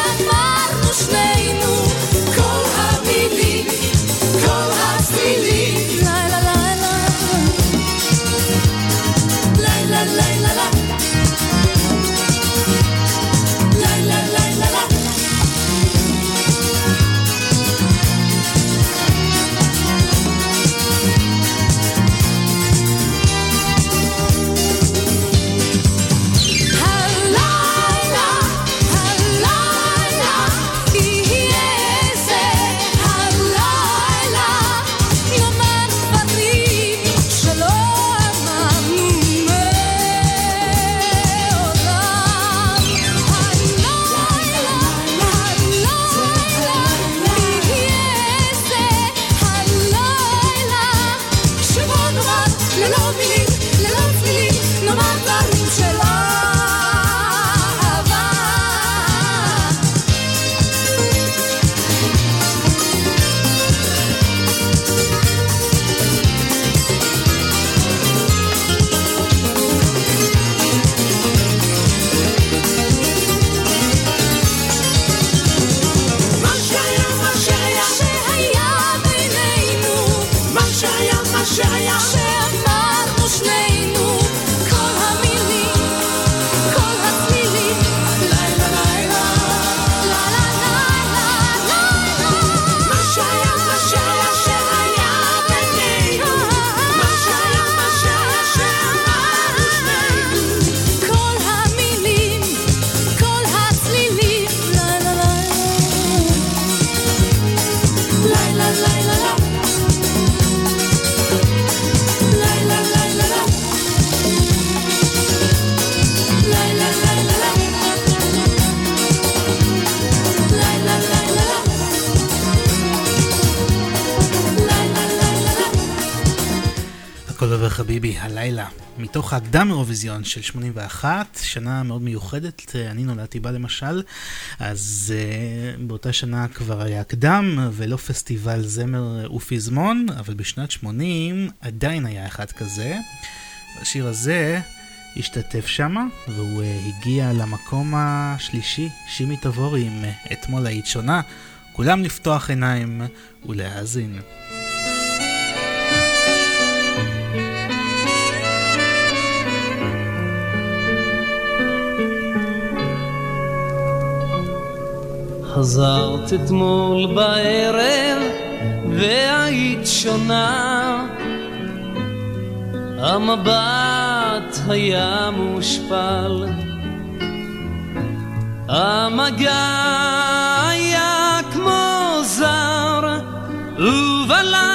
אירוויזיון של 81, שנה מאוד מיוחדת, אה, אני נולדתי בה למשל, אז uh, באותה שנה כבר היה קדם ולא פסטיבל זמר ופזמון, אבל בשנת 80 עדיין היה אחד כזה. השיר הזה השתתף שמה, והוא uh, הגיע למקום השלישי, שימי תבורי עם אתמול היית שונה, כולם לפתוח עיניים ולהאזין. חזרת אתמול בערב והיית שונה. המבט היה מושפל. המגע היה כמו זר ובלילה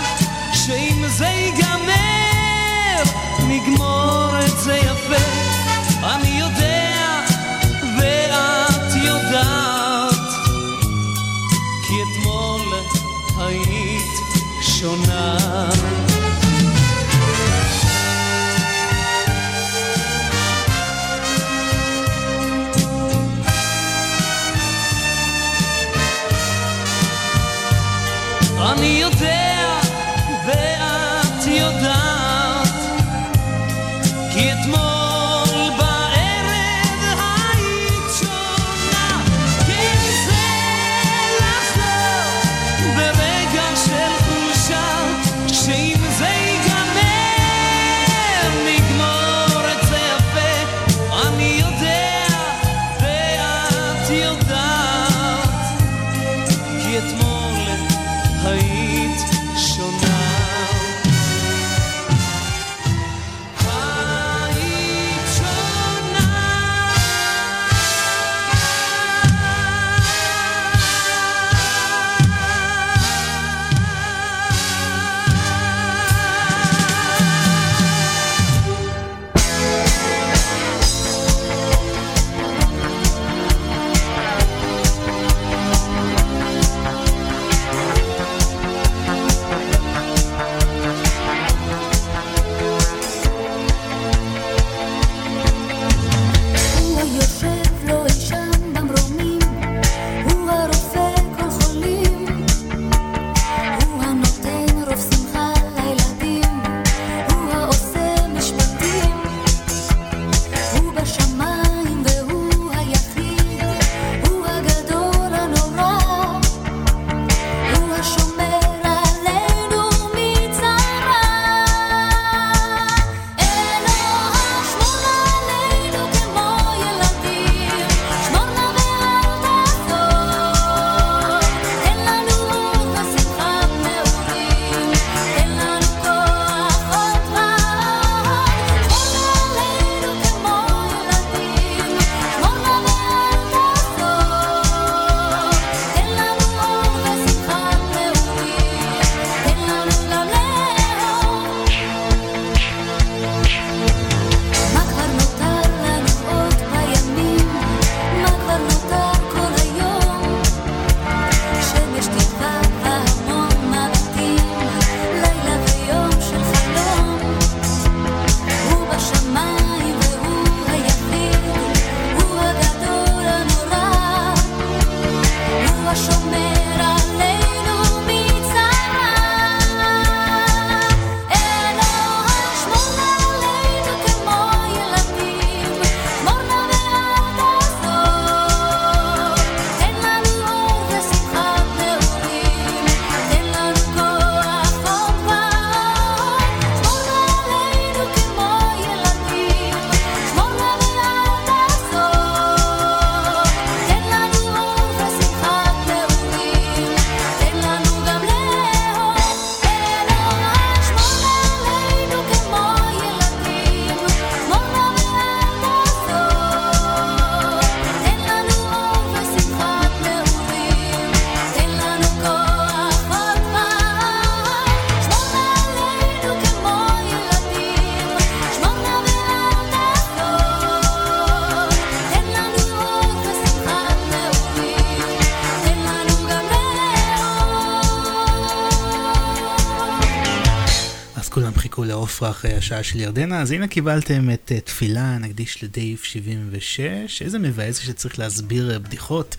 ספרה אה, השעה של ירדנה, אז הנה קיבלתם את אה, תפילה, נקדיש לדייב 76. איזה מבאס שצריך להסביר אה, בדיחות.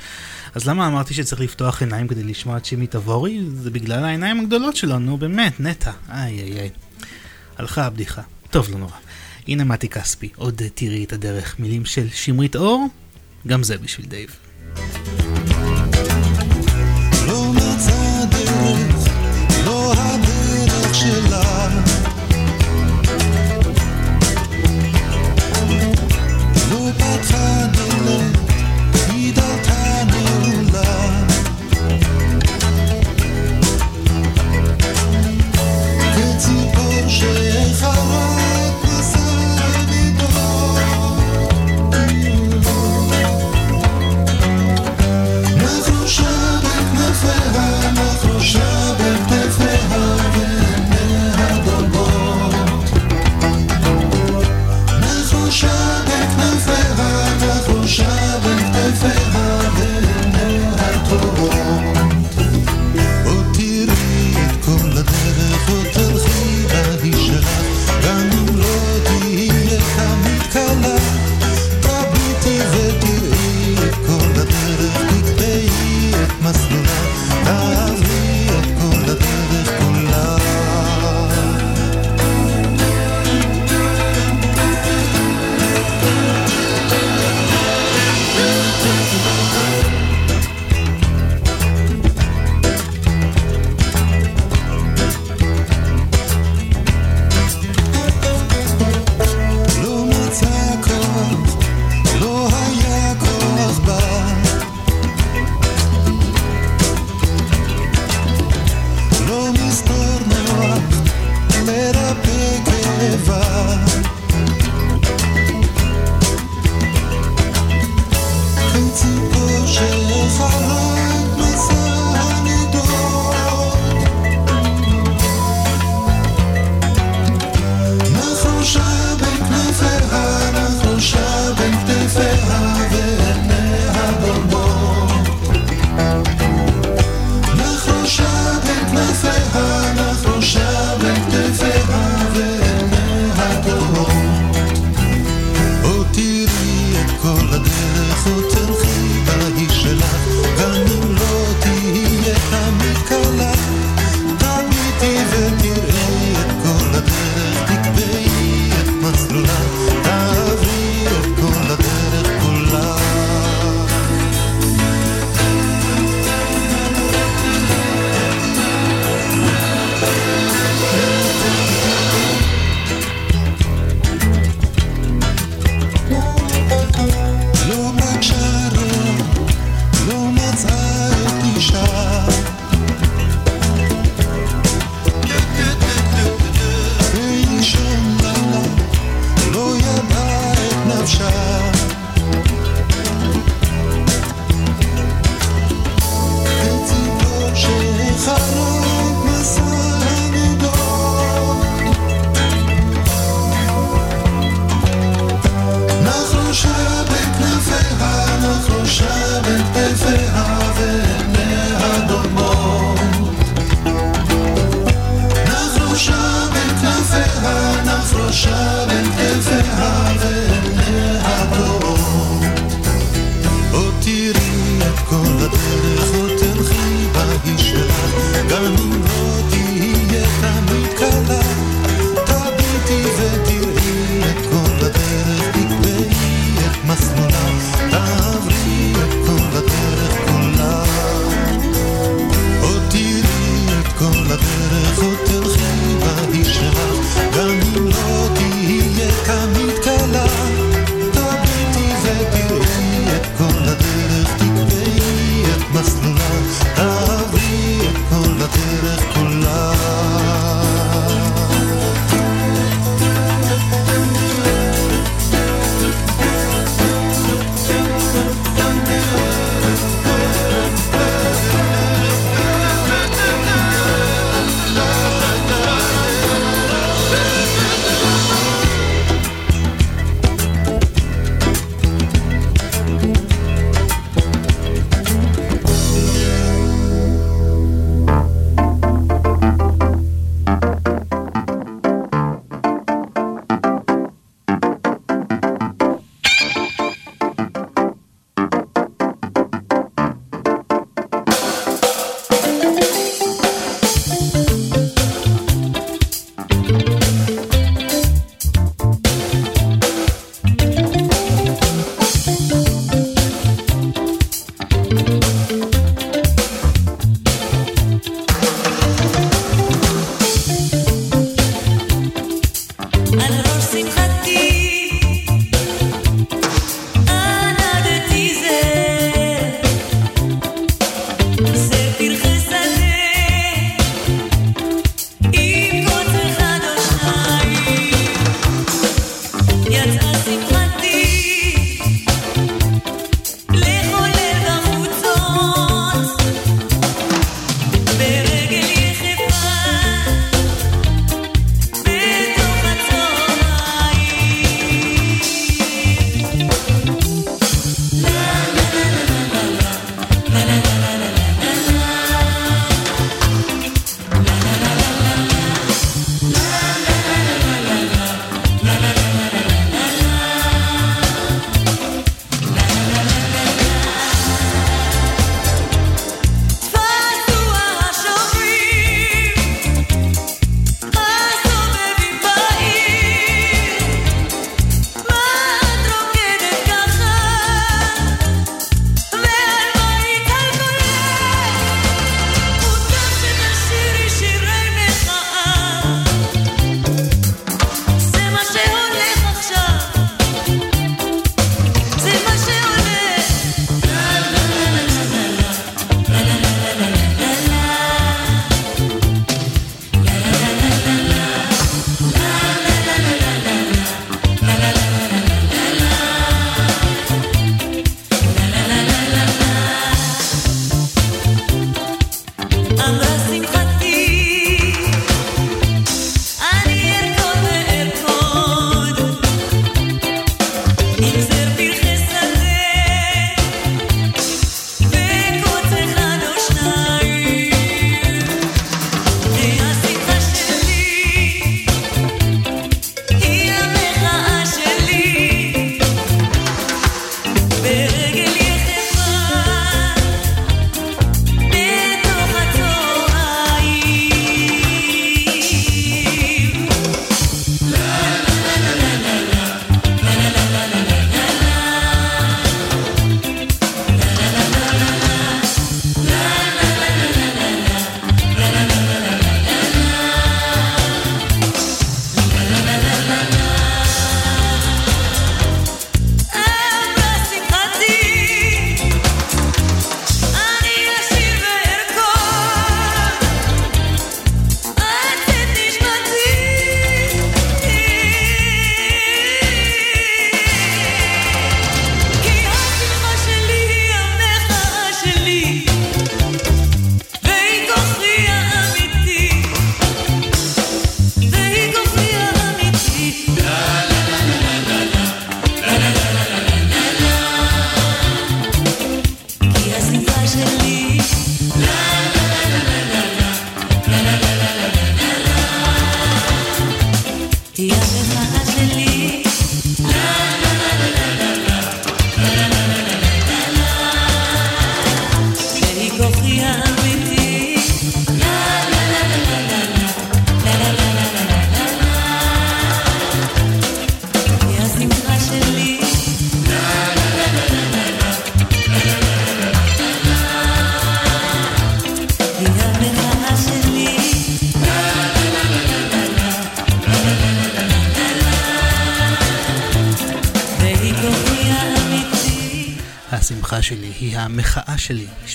אז למה אמרתי שצריך לפתוח עיניים כדי לשמוע את שימי תבורי? זה בגלל העיניים הגדולות שלו, נו באמת, נטע. איי איי איי. הלכה הבדיחה. טוב, לא נורא. הנה מתי כספי, עוד תראי את הדרך. מילים של שמרית אור? גם זה בשביל דייב.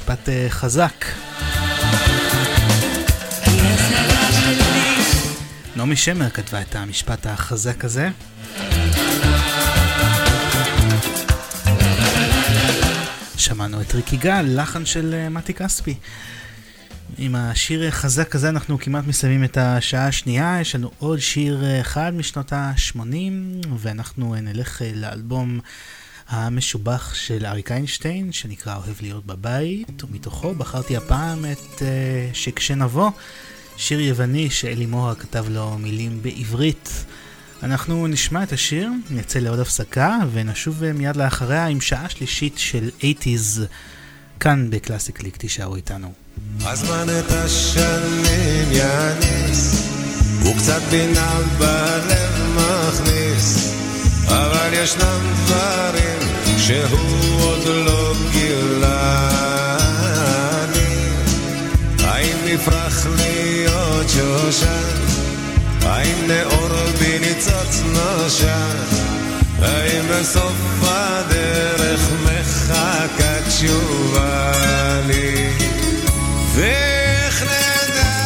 משפט אה, חזק. נעמי שמר כתבה את המשפט החזק הזה. שמענו את ריקי גל, לחן של אה, מתי כספי. עם השיר החזק הזה אנחנו כמעט מסיימים את השעה השנייה, יש לנו עוד שיר אה, אחד משנות ה-80 ואנחנו נלך לאלבום המשובח של אריק איינשטיין שנקרא אוהב להיות בבית ומתוכו בחרתי הפעם את אה, שכשנבוא, שיר יווני שאלי מוהר כתב לו מילים בעברית. אנחנו נשמע את השיר, נצא לעוד הפסקה ונשוב אה, מיד לאחריה עם שעה שלישית של 80's כאן בקלאסי קליק, תישארו איתנו. הזמן את השנים יניס, וקצת בינה בלב מכניס, אבל ישנם דברים שהוא עוד לא גילה לי. האם נפרח להיות שושן? האם נאור בי ניצוץ נושן? האם בסוף הדרך מחכה תשובה לי? ואיך נדע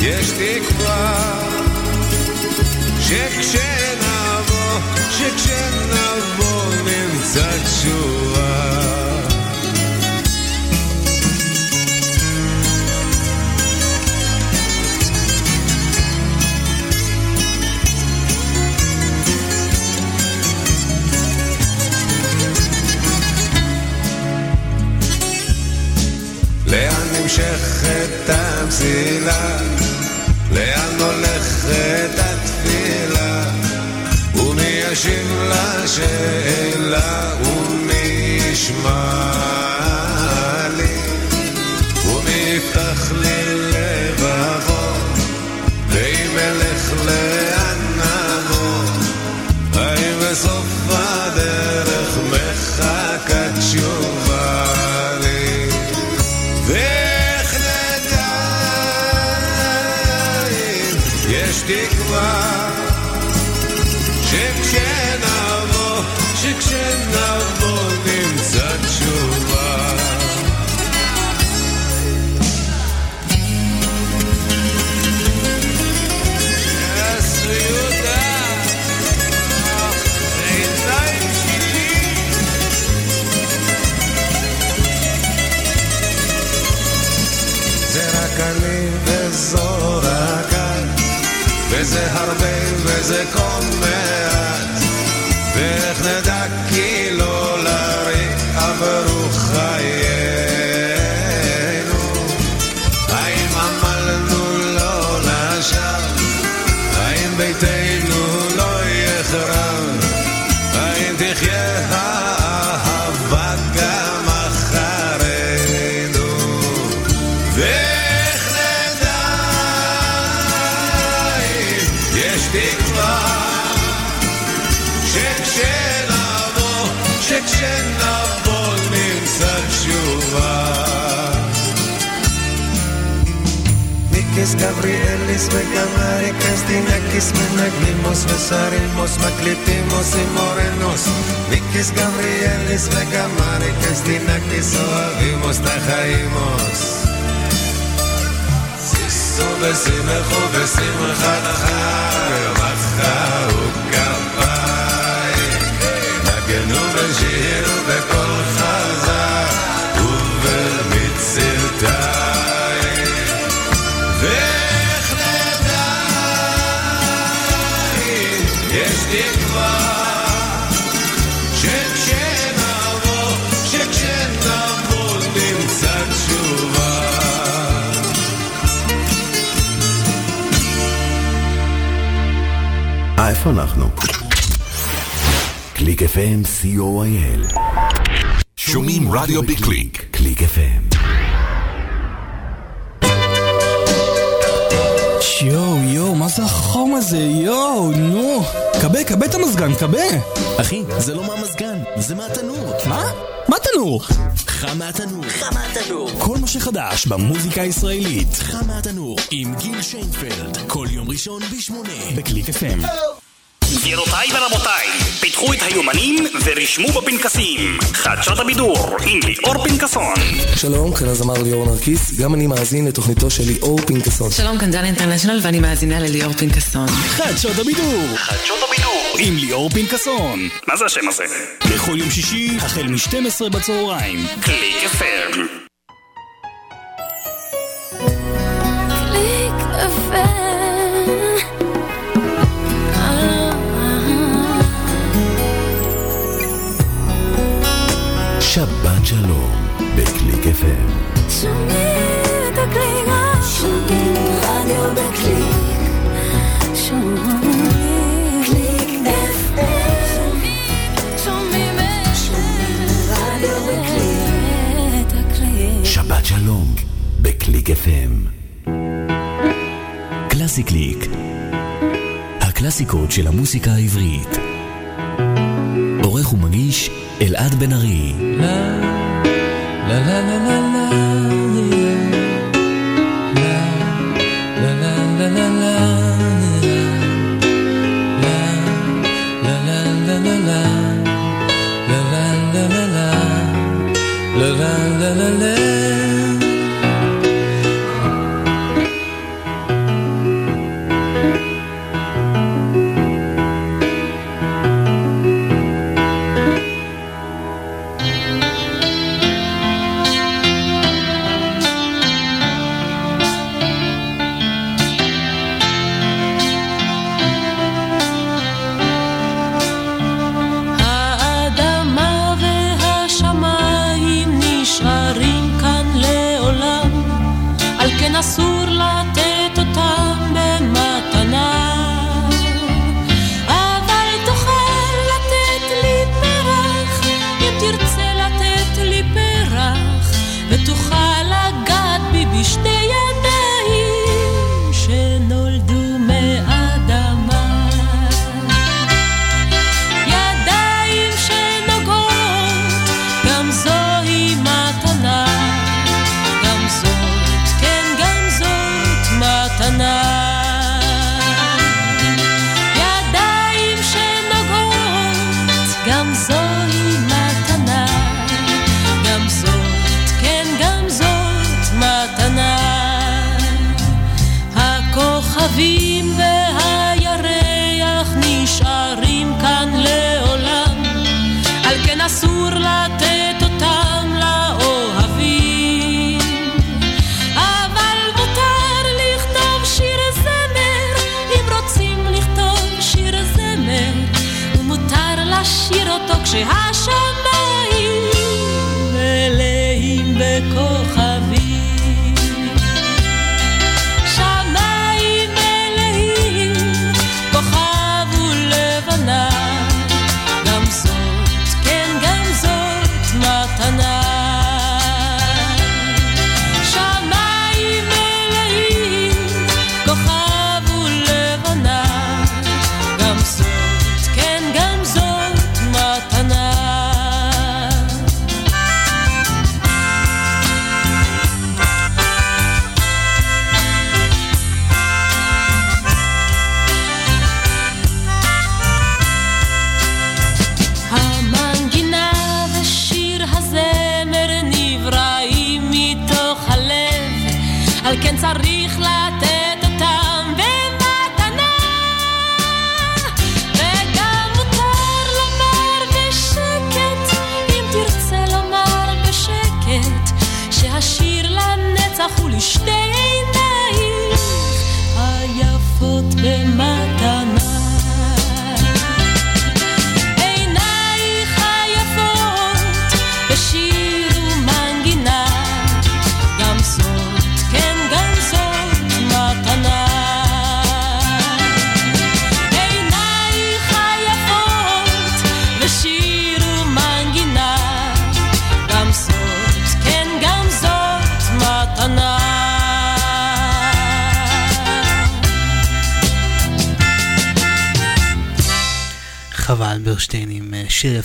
יש תקווה שכשנבוא, שכשנבוא נמצא תשובה לאן נמשכת המסילה? לאן הולכת התפילה? ישיב לשאלה? ומי ישמע לי? ומי יפתח לי לבבו? ואם אלך נבוא? האם בסוף הדרך מחכה תשובה לי? ואיך נדע יש תקווה Γαβριέλης με καμάρικα στην άκρη με Μεσαρήμος μακλητήμος ή μορενός Νίκης Γαβριέλης με καμάρικα στην άκρη ο αδήμος τα χαΐμος. Σύσο βεσίμεχο βεσίμεχα τα χάρβαχα Να γεννούμε γύρω βεκόλα איפה אנחנו? קליק FM, co.il. שומעים רדיו בקליק. קליק FM. יואו, יואו, מה זה החום הזה? יואו, נו. כבה, כבה את המזגן, כבה. אחי, זה לא מהמזגן, זה מהתנור. מה? מה תנור? חם מהתנור. חם מהתנור. כל מה שחדש במוזיקה הישראלית. חם מהתנור עם גיל שיינפלד. כל יום ראשון בשמונה. בקליק FM. גבירותיי ורבותיי, פיתחו את היומנים ורשמו בפנקסים. חדשות הבידור עם ליאור פנקסון. שלום, כאן הזמר ליאור נרקיס, גם אני מאזין לתוכניתו של ליאור פנקסון. שלום, כאן דן אינטרנשיונל ואני מאזינה לליאור פנקסון. חדשות הבידור חדשות הבידור עם ליאור פנקסון. מה זה השם הזה? בכל יום שישי, החל מ-12 בצהריים. קליק FM. שבת שלום בקליק FM. שומעים את הקליק, שומעים רדיו בקליק. שומעים קליק FM. שומעים רדיו בקליק. שבת שלום בקליק FM. קלאסי קליק. הקלאסיקות של המוסיקה העברית. ומגיש אלעד בן ארי. La la la la la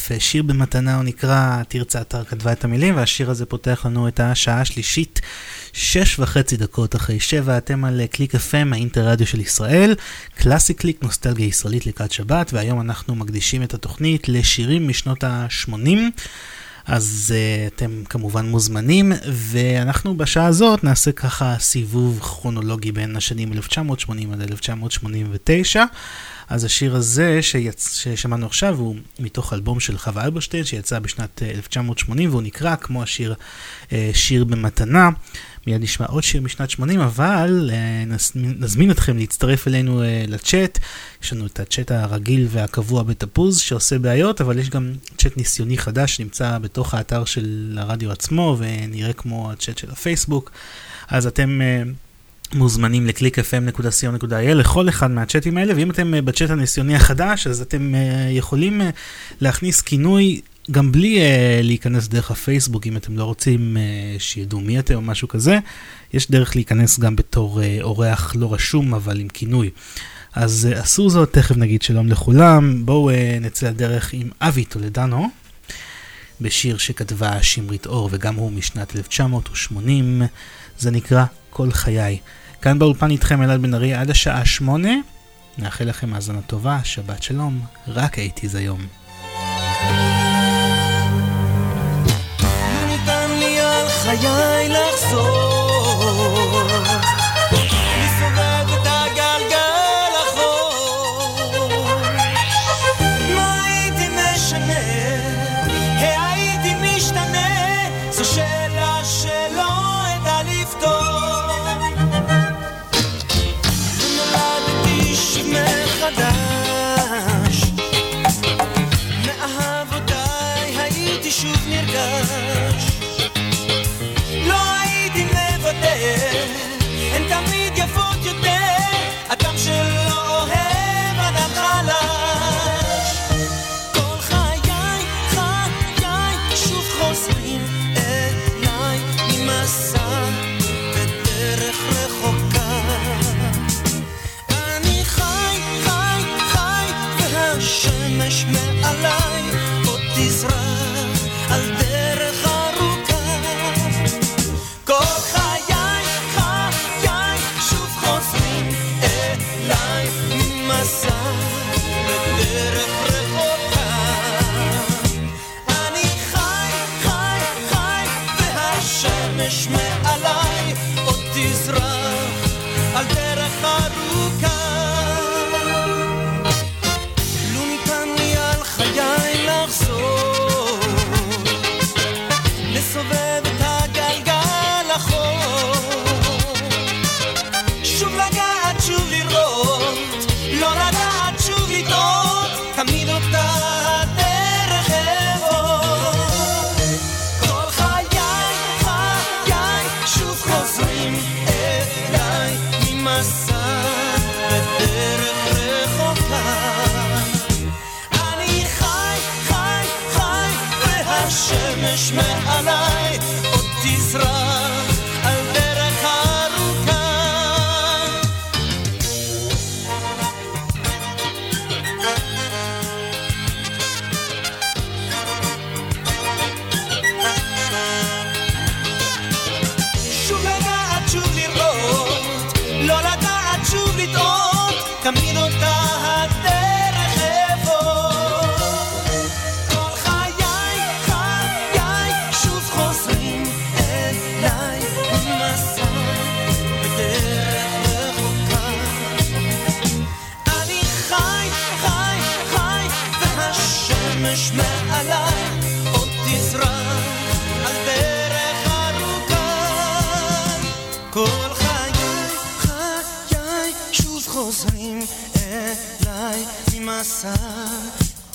יפה, שיר במתנה הוא נקרא, תרצה אתר כתבה את המילים, והשיר הזה פותח לנו את השעה השלישית, שש וחצי דקות אחרי שבע, אתם על אה, קליק FM, האינטרדיו של ישראל, קלאסי קליק, נוסטלגיה ישראלית לקראת שבת, והיום אנחנו מקדישים את התוכנית לשירים משנות ה-80. אז uh, אתם כמובן מוזמנים, ואנחנו בשעה הזאת נעשה ככה סיבוב כרונולוגי בין השנים 1980 עד 1989. אז השיר הזה שיצ... ששמענו עכשיו הוא מתוך אלבום של חווה אלברשטיין שיצא בשנת אה, 1980 והוא נקרא כמו השיר אה, שיר במתנה. מיד נשמע עוד שיר משנת 80 אבל אה, נזמין אתכם להצטרף אלינו לצ'אט. יש לנו את הצ'אט הרגיל והקבוע בתפוז שעושה בעיות אבל יש גם צ'אט ניסיוני חדש שנמצא בתוך האתר של הרדיו עצמו ונראה כמו הצ'אט של הפייסבוק. אז אתם מוזמנים ל-clickfm.co.il לכל אחד מהצ'אטים האלה, ואם אתם uh, בצ'אט הניסיוני החדש, אז אתם uh, יכולים uh, להכניס כינוי גם בלי uh, להיכנס דרך הפייסבוק, אם אתם לא רוצים uh, שידעו מי אתם או משהו כזה. יש דרך להיכנס גם בתור uh, אורח לא רשום, אבל עם כינוי. אז uh, עשו זאת, תכף נגיד שלום לכולם. בואו uh, נצא לדרך עם אבי טולדנו, בשיר שכתבה שמרית אור, וגם הוא משנת 1980. זה נקרא כל חיי. כאן באולפן איתכם אלעד בן ארי עד השעה שמונה. נאחל לכם האזנה טובה, שבת שלום, רק הייתי היום. לי על חיי לחזור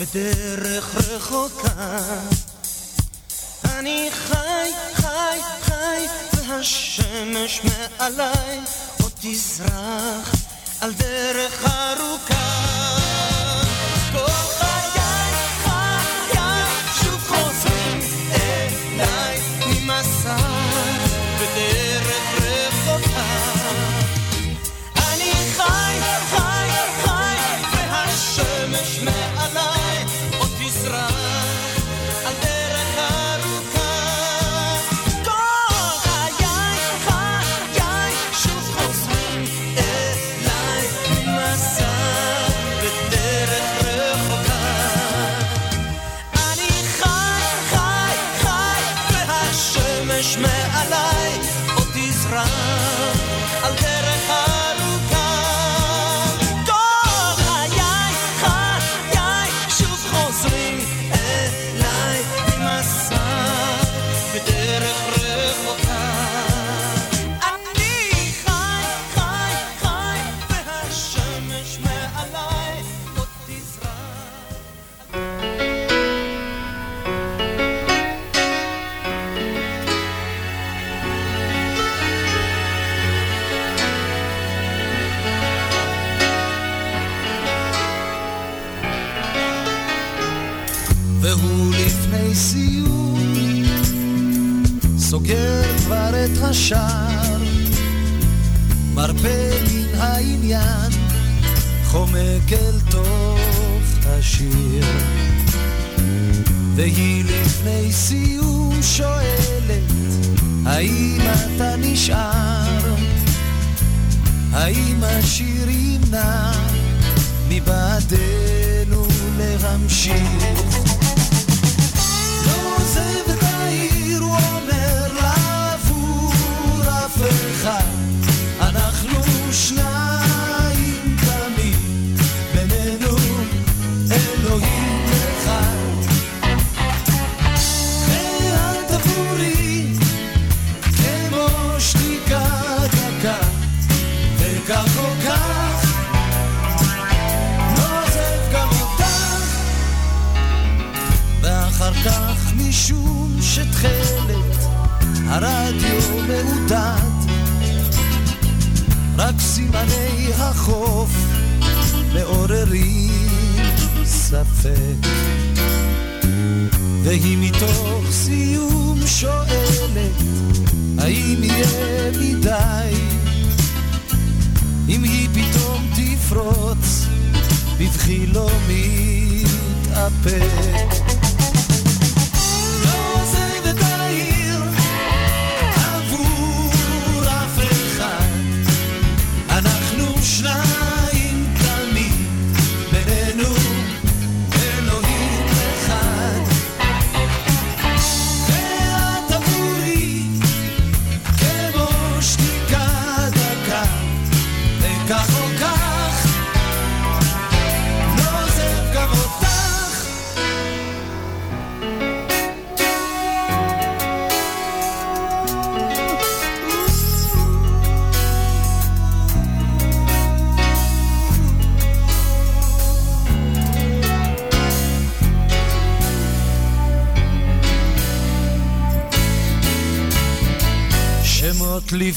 בדרך רחוקה. אני חי, חי, חי, והשמש מעליי עוד תזרח על דרך ארוכה.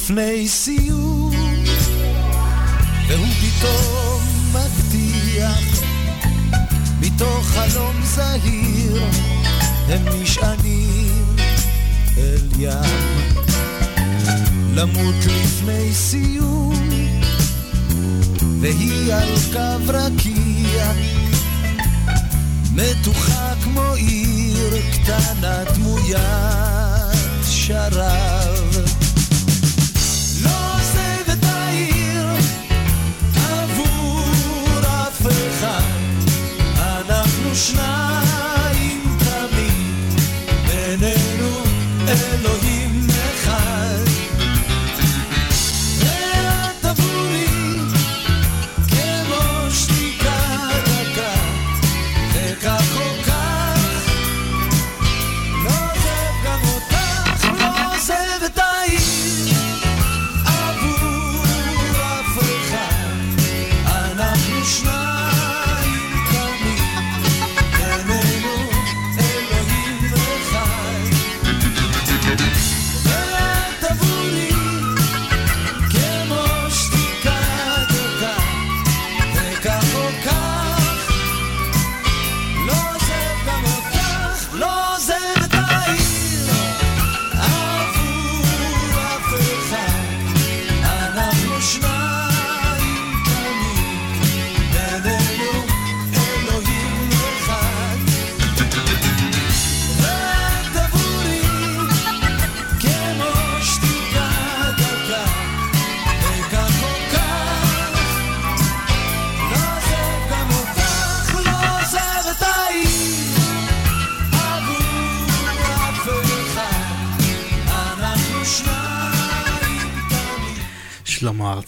Flacy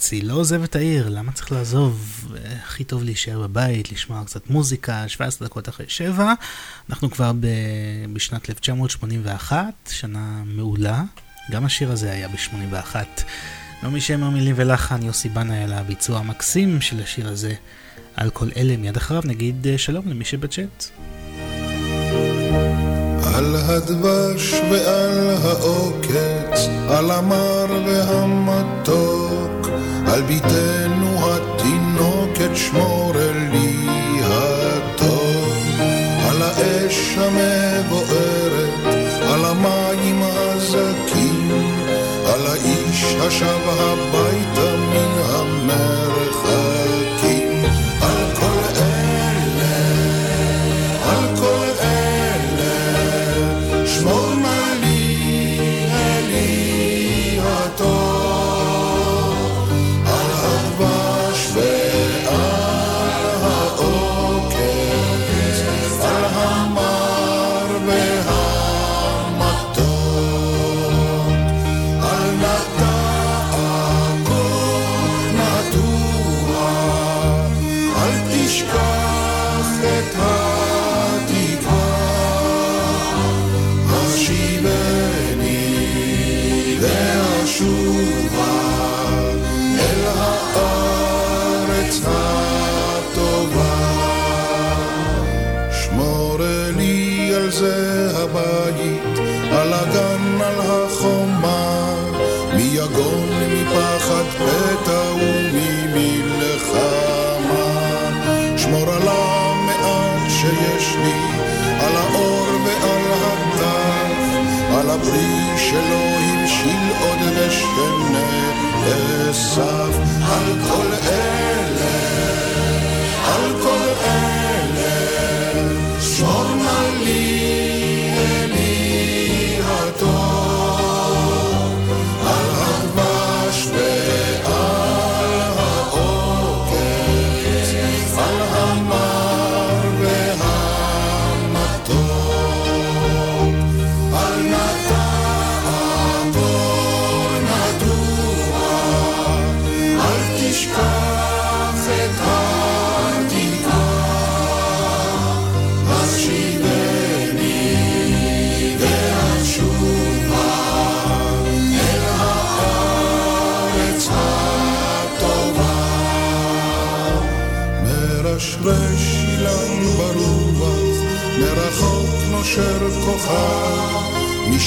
וחצי, לא עוזב את העיר, למה צריך לעזוב? הכי טוב להישאר בבית, לשמוע קצת מוזיקה, 17 דקות אחרי 7. אנחנו כבר ב... בשנת 1981, שנה מעולה. גם השיר הזה היה ב-81. נעמי שמר מילים ולחן, יוסי בנה על הביצוע המקסים של השיר הזה. על כל אלה מיד אחריו נגיד אה, שלום למי שבצ'אט. על הדבש ועל העוקץ, על המר והמטור על ביתנו התינוקת שמור לי הטוב, על האש המבוערת, על המים הזכים, על האיש השב הביתה מן המרד.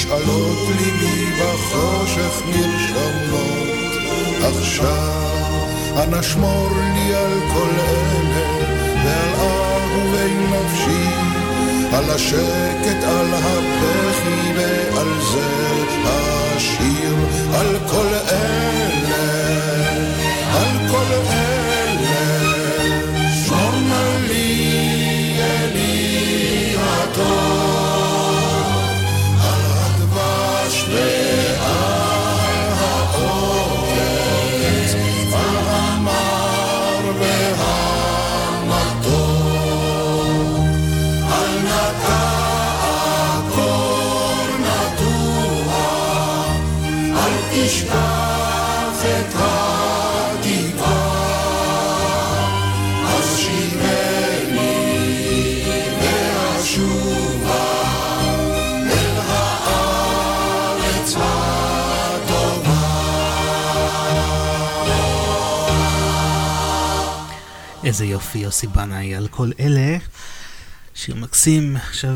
משאלות ליבי בחושך נרשמות עכשיו. אנא שמור לי על כל אלה, ועל אהובי נפשי, על השקט, על הבכי ועל זה השיר, על כל אלה, על כל אלה, שמור לי אלי הטוב, איזה יופי, יוסי בנאי, על כל אלה. שיר מקסים, עכשיו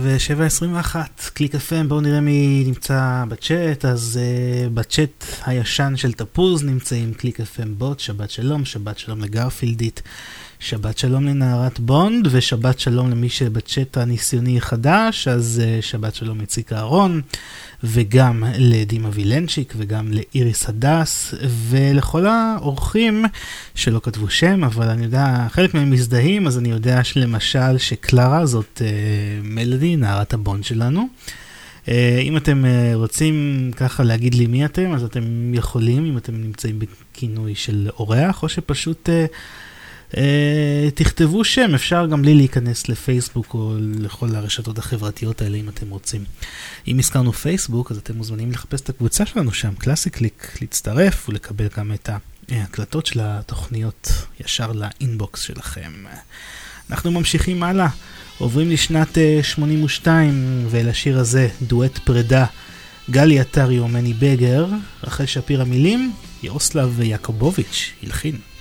7.21, קליק FM, בואו נראה מי נמצא בצ'אט, אז אה, בצ'אט הישן של תפוז נמצאים קליק FM בוט, שבת שלום, שבת שלום לגרפילדית, שבת שלום לנערת בונד, ושבת שלום למי שבצ'אט הניסיוני חדש, אז אה, שבת שלום איציק אהרון, וגם לדימה וילנצ'יק, וגם לאיריס הדס, ולכל האורחים שלא כתבו שם, אבל אני יודע, חלק מהם מזדהים, אז אני יודע שלמשל שקלרה זאת uh, מלודי, נערת הבונד שלנו. Uh, אם אתם uh, רוצים ככה להגיד לי מי אתם, אז אתם יכולים, אם אתם נמצאים בכינוי של אורח, או שפשוט uh, uh, תכתבו שם, אפשר גם בלי להיכנס לפייסבוק או לכל הרשתות החברתיות האלה אם אתם רוצים. אם הזכרנו פייסבוק, אז אתם מוזמנים לחפש את הקבוצה שלנו שם, קלאסי קליק, להצטרף ולקבל גם את ההקלטות של התוכניות ישר לאינבוקס שלכם. אנחנו ממשיכים הלאה, עוברים לשנת uh, 82 ולשיר הזה, דואט פרידה, גלי עטרי ומני בגר, רחל שפירא מילים, ירוסלב יעקובוביץ' הלחין.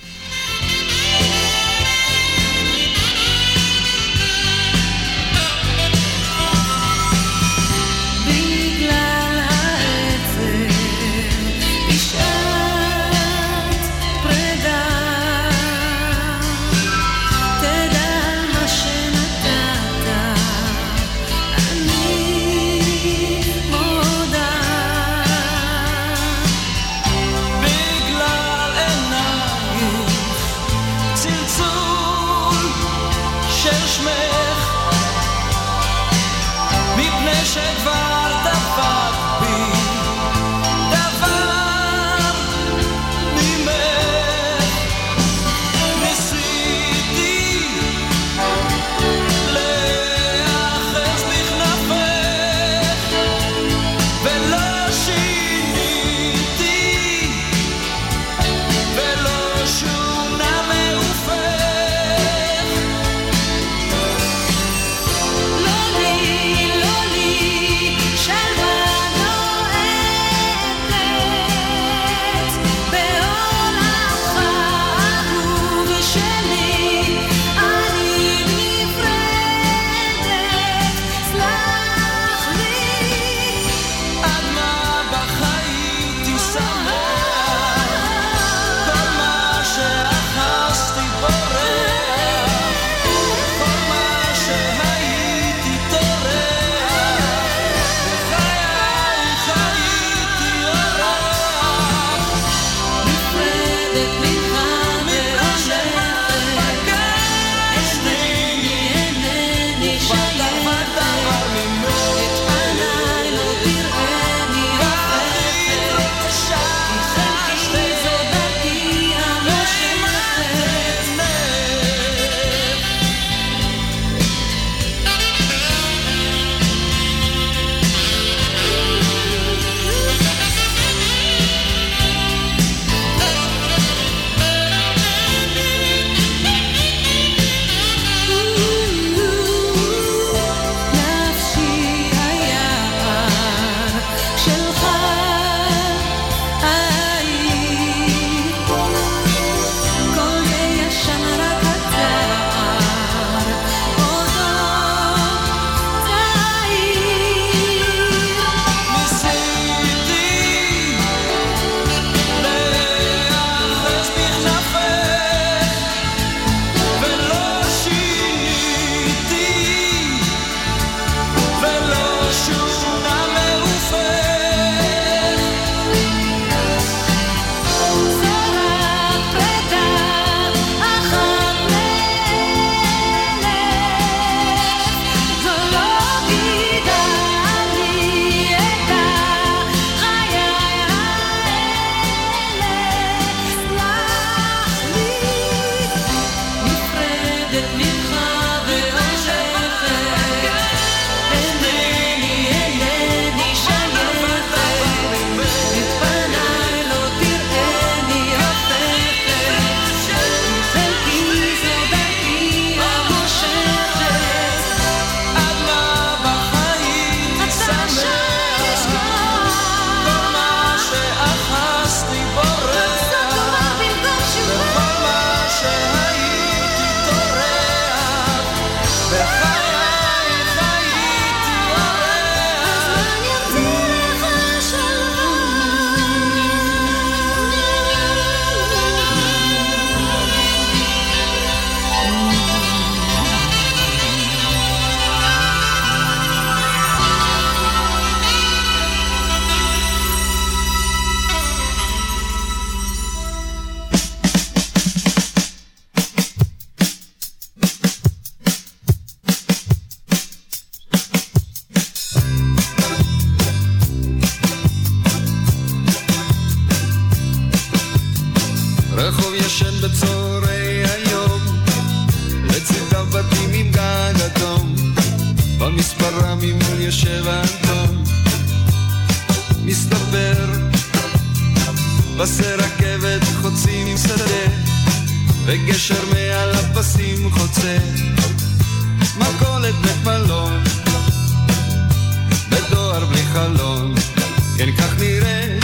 כן כך נראית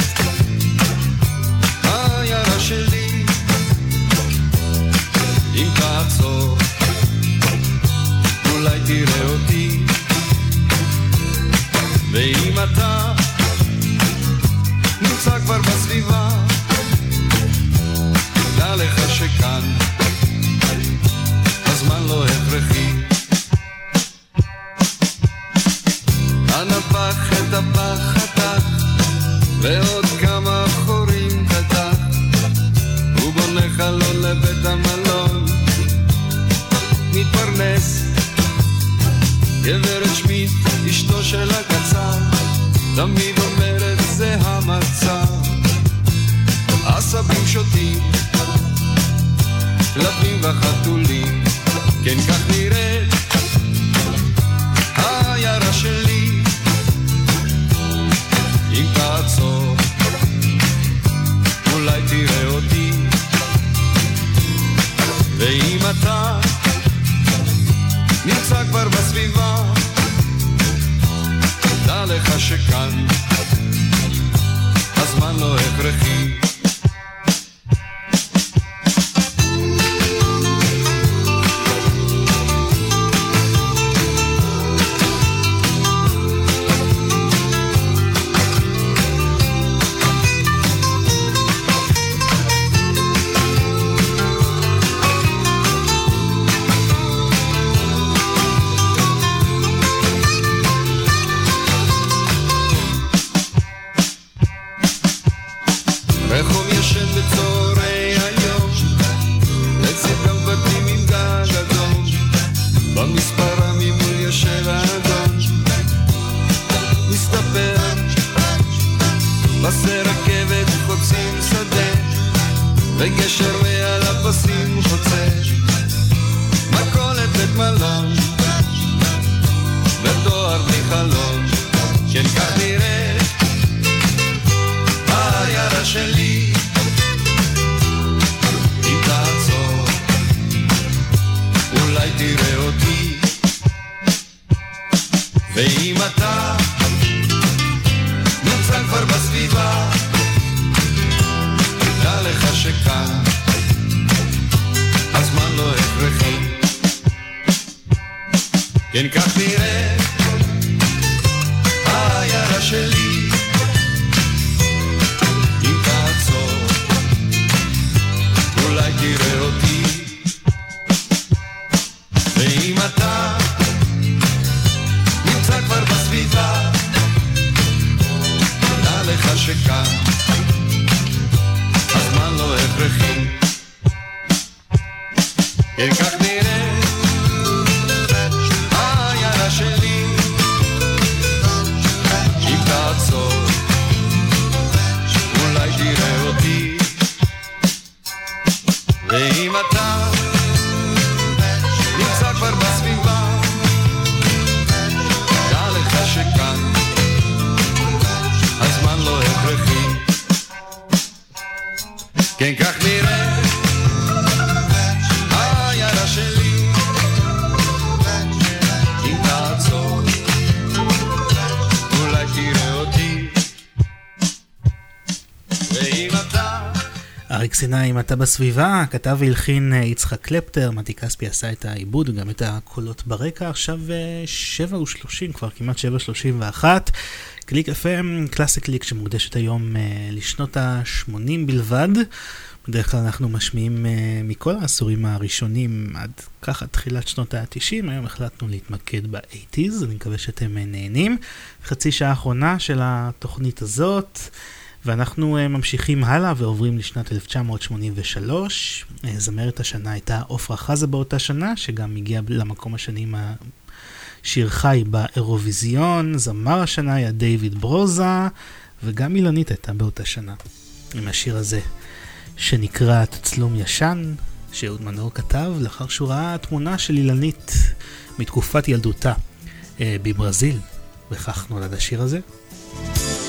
העיירה שלי, אם תעצור, אולי תראה אותי, ואם אתה נמצא כבר בסביבה, דע לך שכאן גברת שמיט, אשתו של הקצר, תמיד אומרת זה המצב. עשבים שוטים, שכאן הזמן לא הכרחי. אתה בסביבה, כתב והלחין אה, יצחק קלפטר, מתי כספי עשה את העיבוד וגם את הקולות ברקע, עכשיו אה, שבע ושלושים, כבר כמעט שבע שלושים ואחת. קליק FM, קלאסי קליק שמוקדשת היום אה, לשנות ה-80 בלבד. בדרך כלל אנחנו משמיעים אה, מכל העשורים הראשונים עד ככה תחילת שנות ה-90, היום החלטנו להתמקד ב-80's, אני מקווה שאתם אה, נהנים. חצי שעה האחרונה של התוכנית הזאת. ואנחנו uh, ממשיכים הלאה ועוברים לשנת 1983. Uh, זמרת השנה הייתה עפרה חזה באותה שנה, שגם הגיעה למקום השני עם השיר חי באירוויזיון. זמר השנה היה דיוויד ברוזה, וגם אילנית הייתה באותה שנה עם השיר הזה. שנקרא תצלום ישן, שאהוד מנור כתב לאחר שהוא ראה תמונה של אילנית מתקופת ילדותה אה, בברזיל, וכך נולד השיר הזה. לפעמים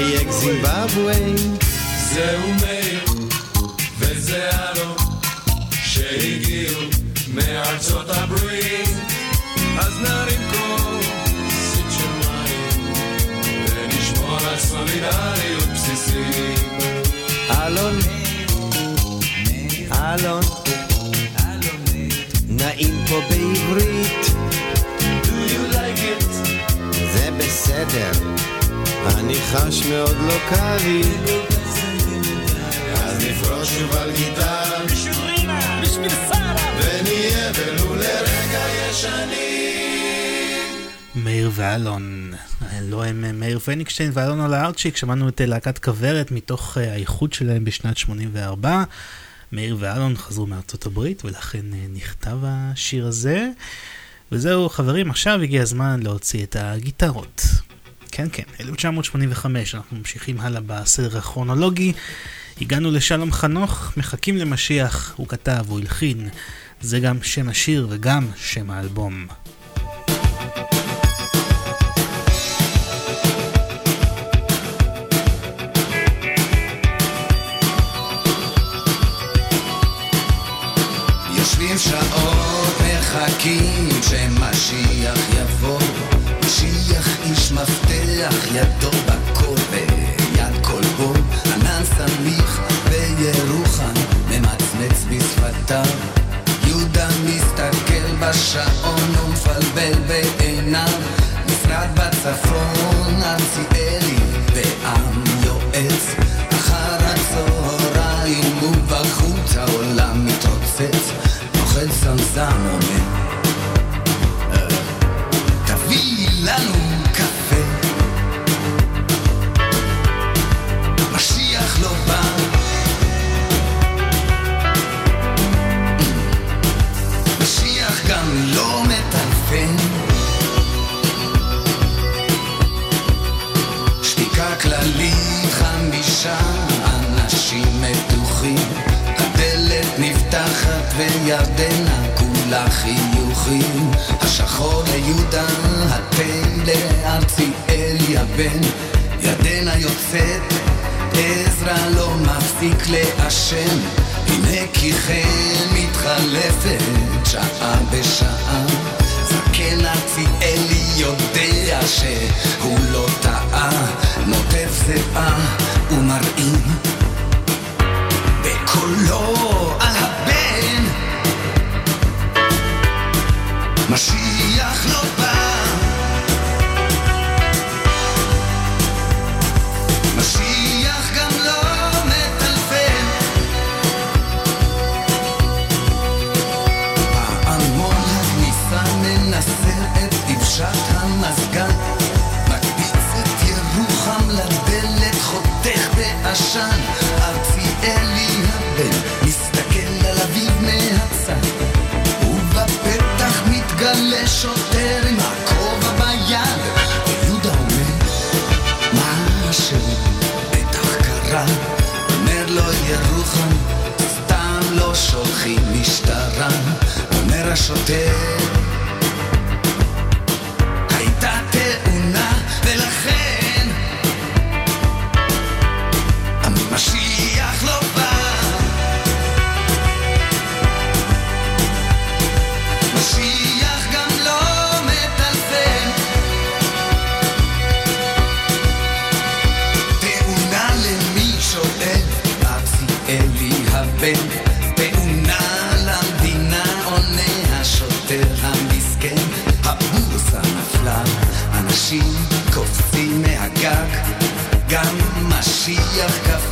חייג זימבבווי. זהו מאיר, וזה אלון, שהגיעו מארצות הברית. אז נרים כוסית של מים, ונשמור על סולידריות בסיסית. אלון, אלון, נעים פה בעברית. Do you like it? זה בסדר, אני חש מאוד לא קר לי. אז נפרוש שוב על גיטרה, בשביל שרה, ונהיה ולו לרגע ישנים. מאיר ואלון, לא הם אה, מאיר פניקשטיין ואלון על הארצ'יק, שמענו את אה, להקת כוורת מתוך אה, האיחוד שלהם בשנת 84. מאיר ואלון חזרו מארצות הברית ולכן נכתב השיר הזה. וזהו חברים, עכשיו הגיע הזמן להוציא את הגיטרות. כן כן, 1985, אנחנו ממשיכים הלאה בסדר הכרונולוגי. הגענו לשלום חנוך, מחכים למשיח, הוא כתב, הוא הלחין. זה גם שם השיר וגם שם האלבום. שעות, מחכים שמשיח יבוא. משיח איש מפתח, ידו בכל ויד כלבו. ענן סמיך בירוחם, ממצמץ בשפתיו. יהודה מסתכל בשעון ומפלבל בעיניו. משרד בצפון, ארציאלי ועם יועץ. אחר הצהריים ובחוץ העולם מתרוצץ. אוכל זמזם אומר וירדנה כולה חיוכים. השחור ליהודה, התה לארציאלי הבן ירדנה יוצאת, עזרא לא מפסיק לעשן. הנה כי כן מתחלפת שעה בשעה. זקן ארציאלי יודע שהוא לא טעה. נוטף זיעה ומרעים. בקולו על הבן משיח לא בא. משיח גם לא מטלפן. פעמון הכניסה מנסר את דבשת המזגן מקפיץ את ירוחם לדלת חותך בעשן אומר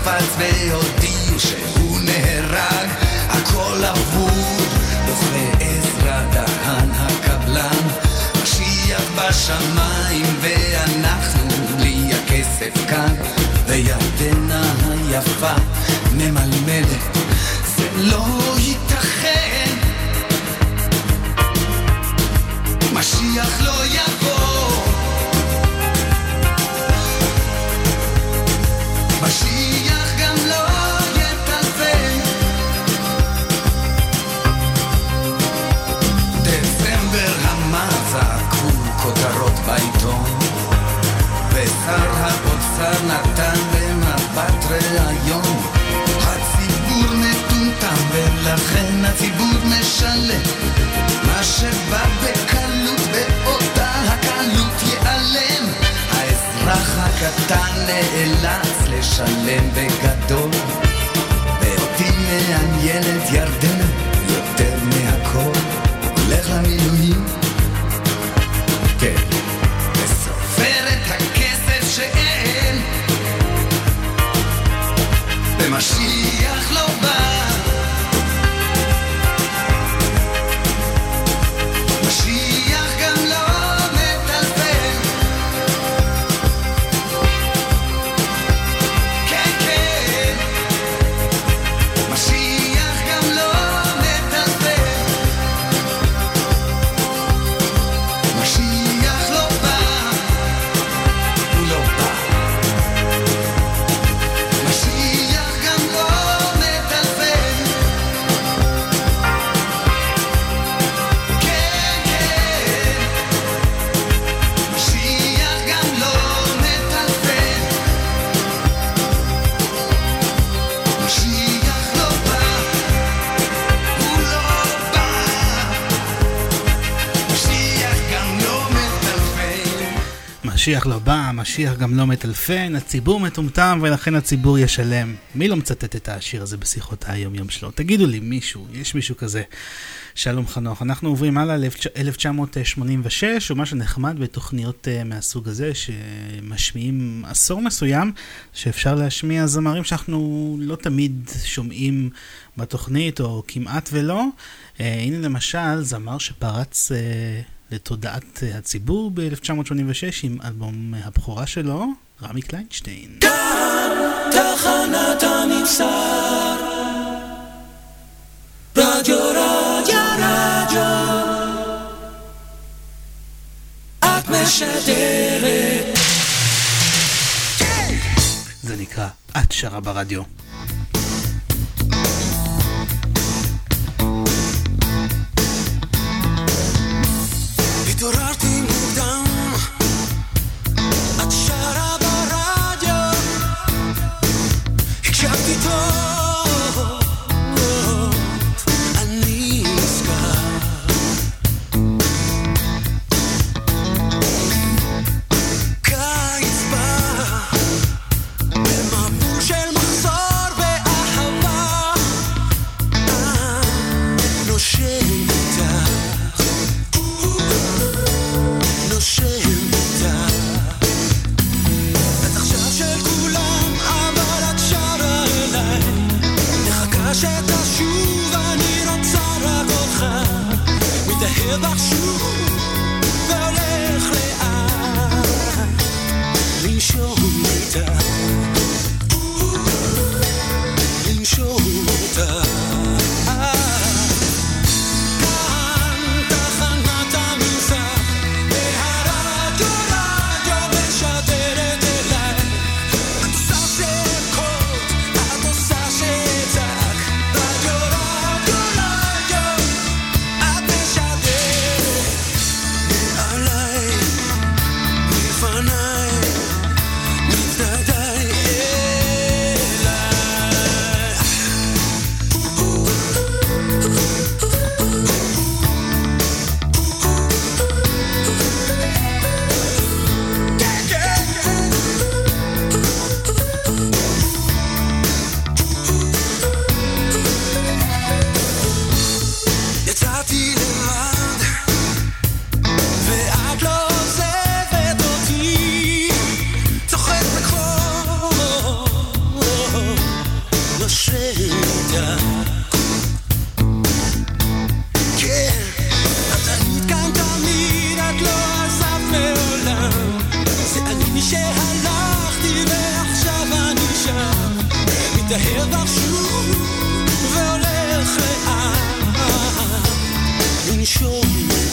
קפץ והודיעו שהוא נהרג, הכל אבוד, דוכני עזרא דהן הקבלן, משיח בשמיים ואנחנו בלי הכסף כאן, ולכן הציבור משלם. מה שבא בקלות באותה הקלות ייעלם. האזרח הקטן נאלץ לשלם בגדול. ואותי מעניינת ירדנה לא בא, משיח גם לא מטלפן, הציבור מטומטם ולכן הציבור ישלם. מי לא מצטט את השיר הזה בשיחות היום-יום שלו? תגידו לי, מישהו, יש מישהו כזה? שלום חנוך. אנחנו עוברים הלאה ל-1986, ומה שנחמד בתוכניות uh, מהסוג הזה, שמשמיעים עשור מסוים, שאפשר להשמיע זמרים שאנחנו לא תמיד שומעים בתוכנית, או כמעט ולא. Uh, הנה למשל, זמר שפרץ... Uh, לתודעת אה, הציבור ב-1986 עם אלבום הבכורה שלו, רמי קליינשטיין. תחנת הממסר רדיו רדיו רדיו את משדרת זה נקרא את שרה ברדיו. durar בך שוב והולך לאט. לנשום איתך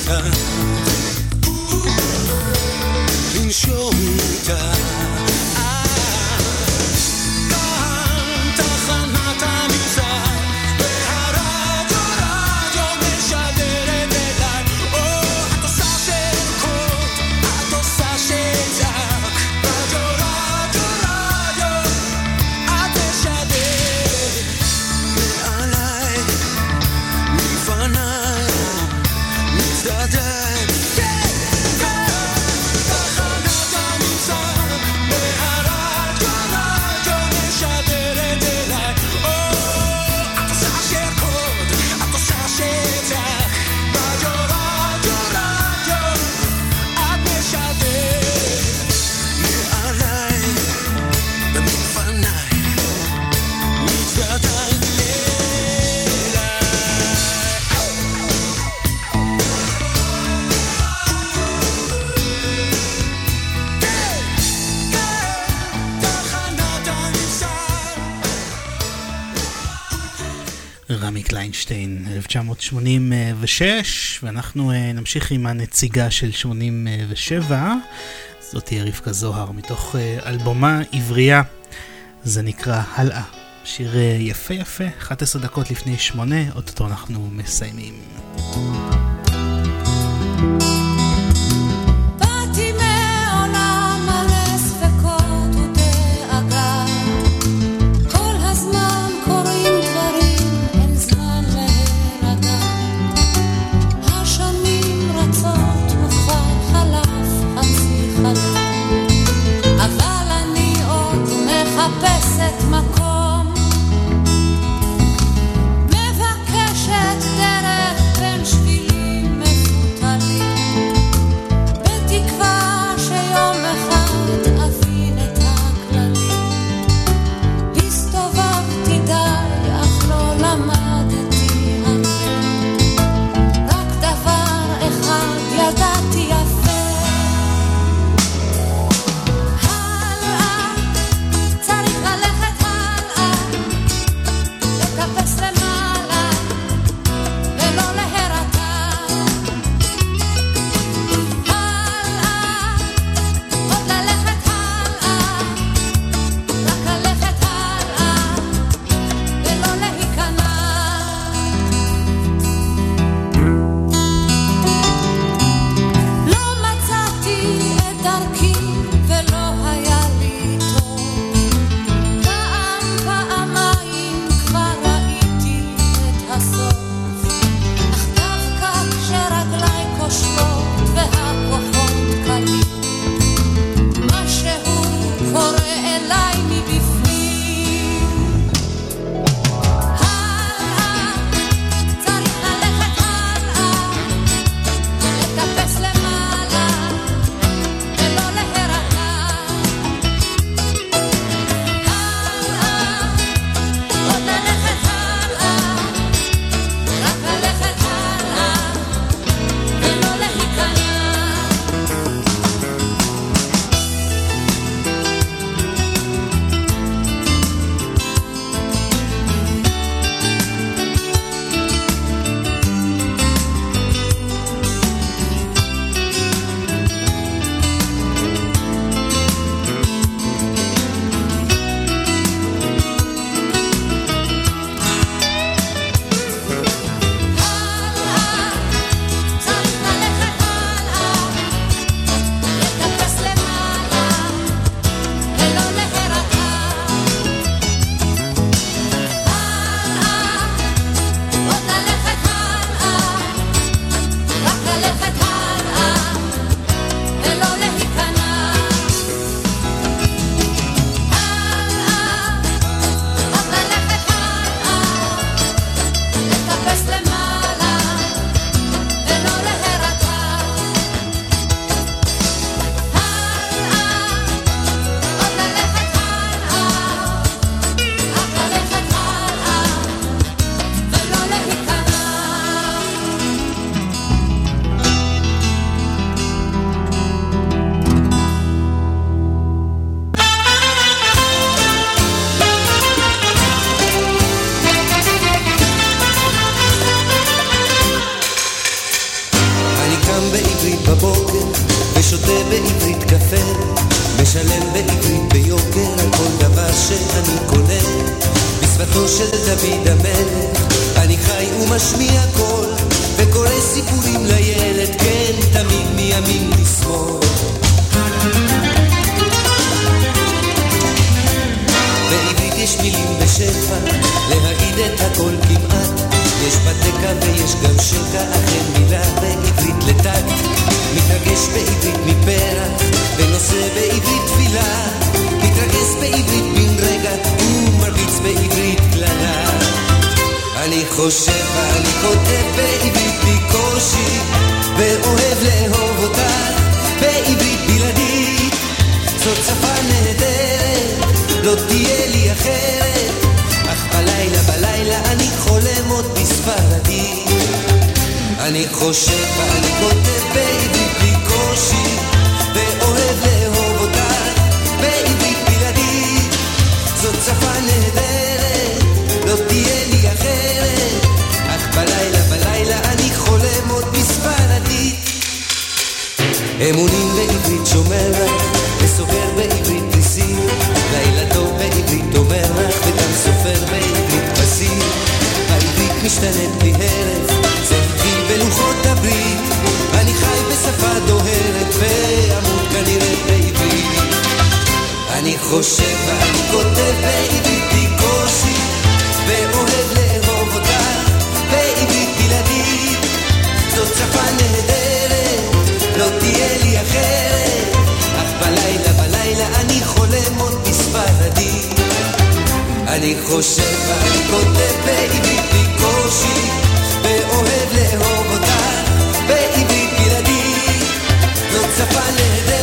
sun. 86, אה, ואנחנו אה, נמשיך עם הנציגה של 87, אה, זאת תהיה רבקה זוהר, מתוך אלבומה עברייה, זה נקרא הלאה. שיר יפה יפה, 11 דקות לפני 8, אוטוטו אנחנו מסיימים. אני עוד בספרדית. אני חושב ואני כותב בעברית בקושי, ואוהב לאהוב אותך בעברית בלעדית. זאת שפה נהדרת,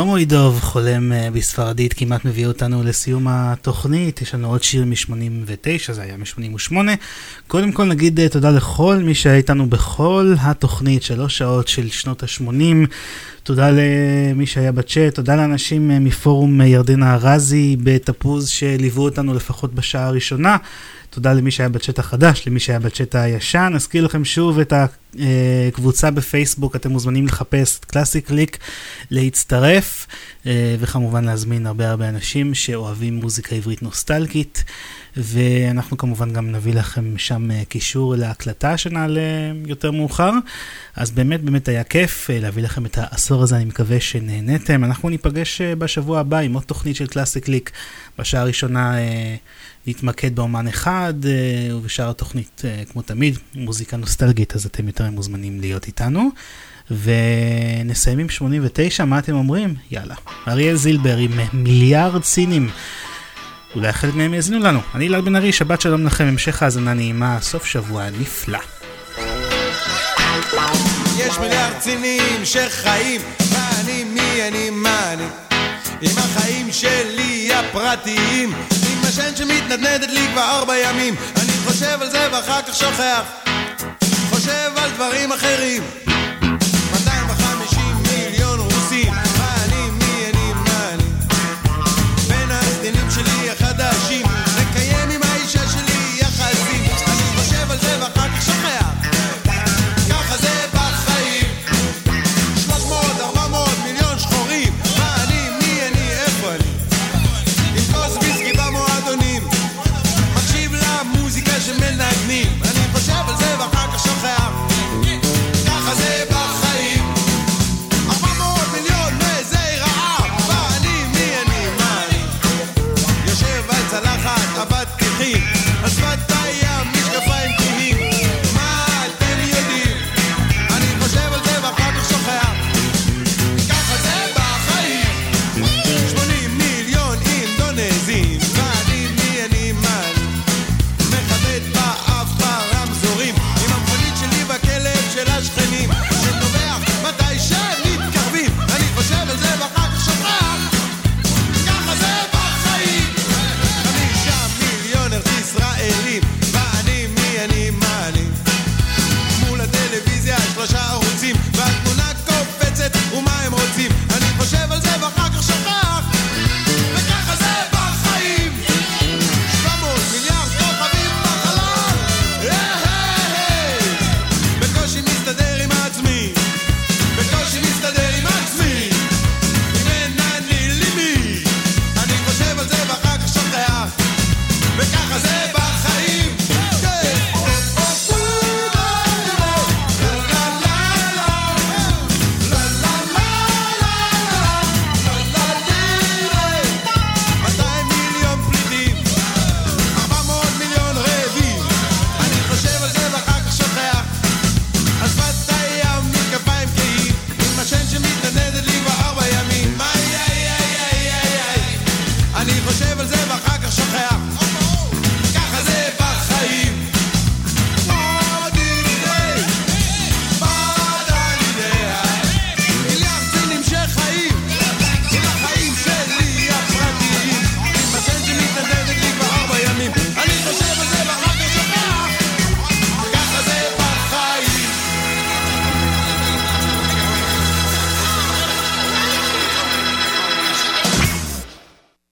שלמה ידוב חולם אה, בספרדית כמעט מביא אותנו לסיום התוכנית, יש לנו עוד שיר מ-89, זה היה מ-88. קודם כל נגיד אה, תודה לכל מי שהיה איתנו בכל התוכנית, שלוש שעות של שנות ה-80. תודה למי שהיה בצ'אט, תודה לאנשים אה, מפורום ירדנה ארזי בתפוז שליוו אותנו לפחות בשעה הראשונה. תודה למי שהיה בצ'אט החדש, למי שהיה בצ'אט הישן. אזכיר לכם שוב את הקבוצה בפייסבוק, אתם מוזמנים לחפש את קלאסי קליק, להצטרף, אה, וכמובן להזמין הרבה הרבה אנשים שאוהבים מוזיקה עברית נוסטלגית. ואנחנו כמובן גם נביא לכם שם אה, קישור להקלטה שנעלה יותר מאוחר. אז באמת באמת היה כיף אה, להביא לכם את העשור הזה, אני מקווה שנהניתם. אנחנו ניפגש בשבוע הבא עם עוד תוכנית של קלאסי קליק. בשעה הראשונה נתמקד באומן אחד, אה, ובשאר התוכנית, אה, כמו תמיד, מוזיקה נוסטלגית, אז אתם יותר מוזמנים להיות איתנו. ונסיים עם 89, מה אתם אומרים? יאללה. אריאל זילבר עם מיליארד סינים. אולי חלק מהם יאזינו לנו. אני אלעד בן ארי, שבת שלום לכם, המשך האזנה נעימה, סוף שבוע נפלא. יש מיליארד צינים שחיים, מה אני, מי אני, מה אני עם החיים שלי הפרטיים השן שמתנדנדת לי כבר ארבע ימים. אני חושב על זה ואחר כך שוכח. חושב על דברים אחרים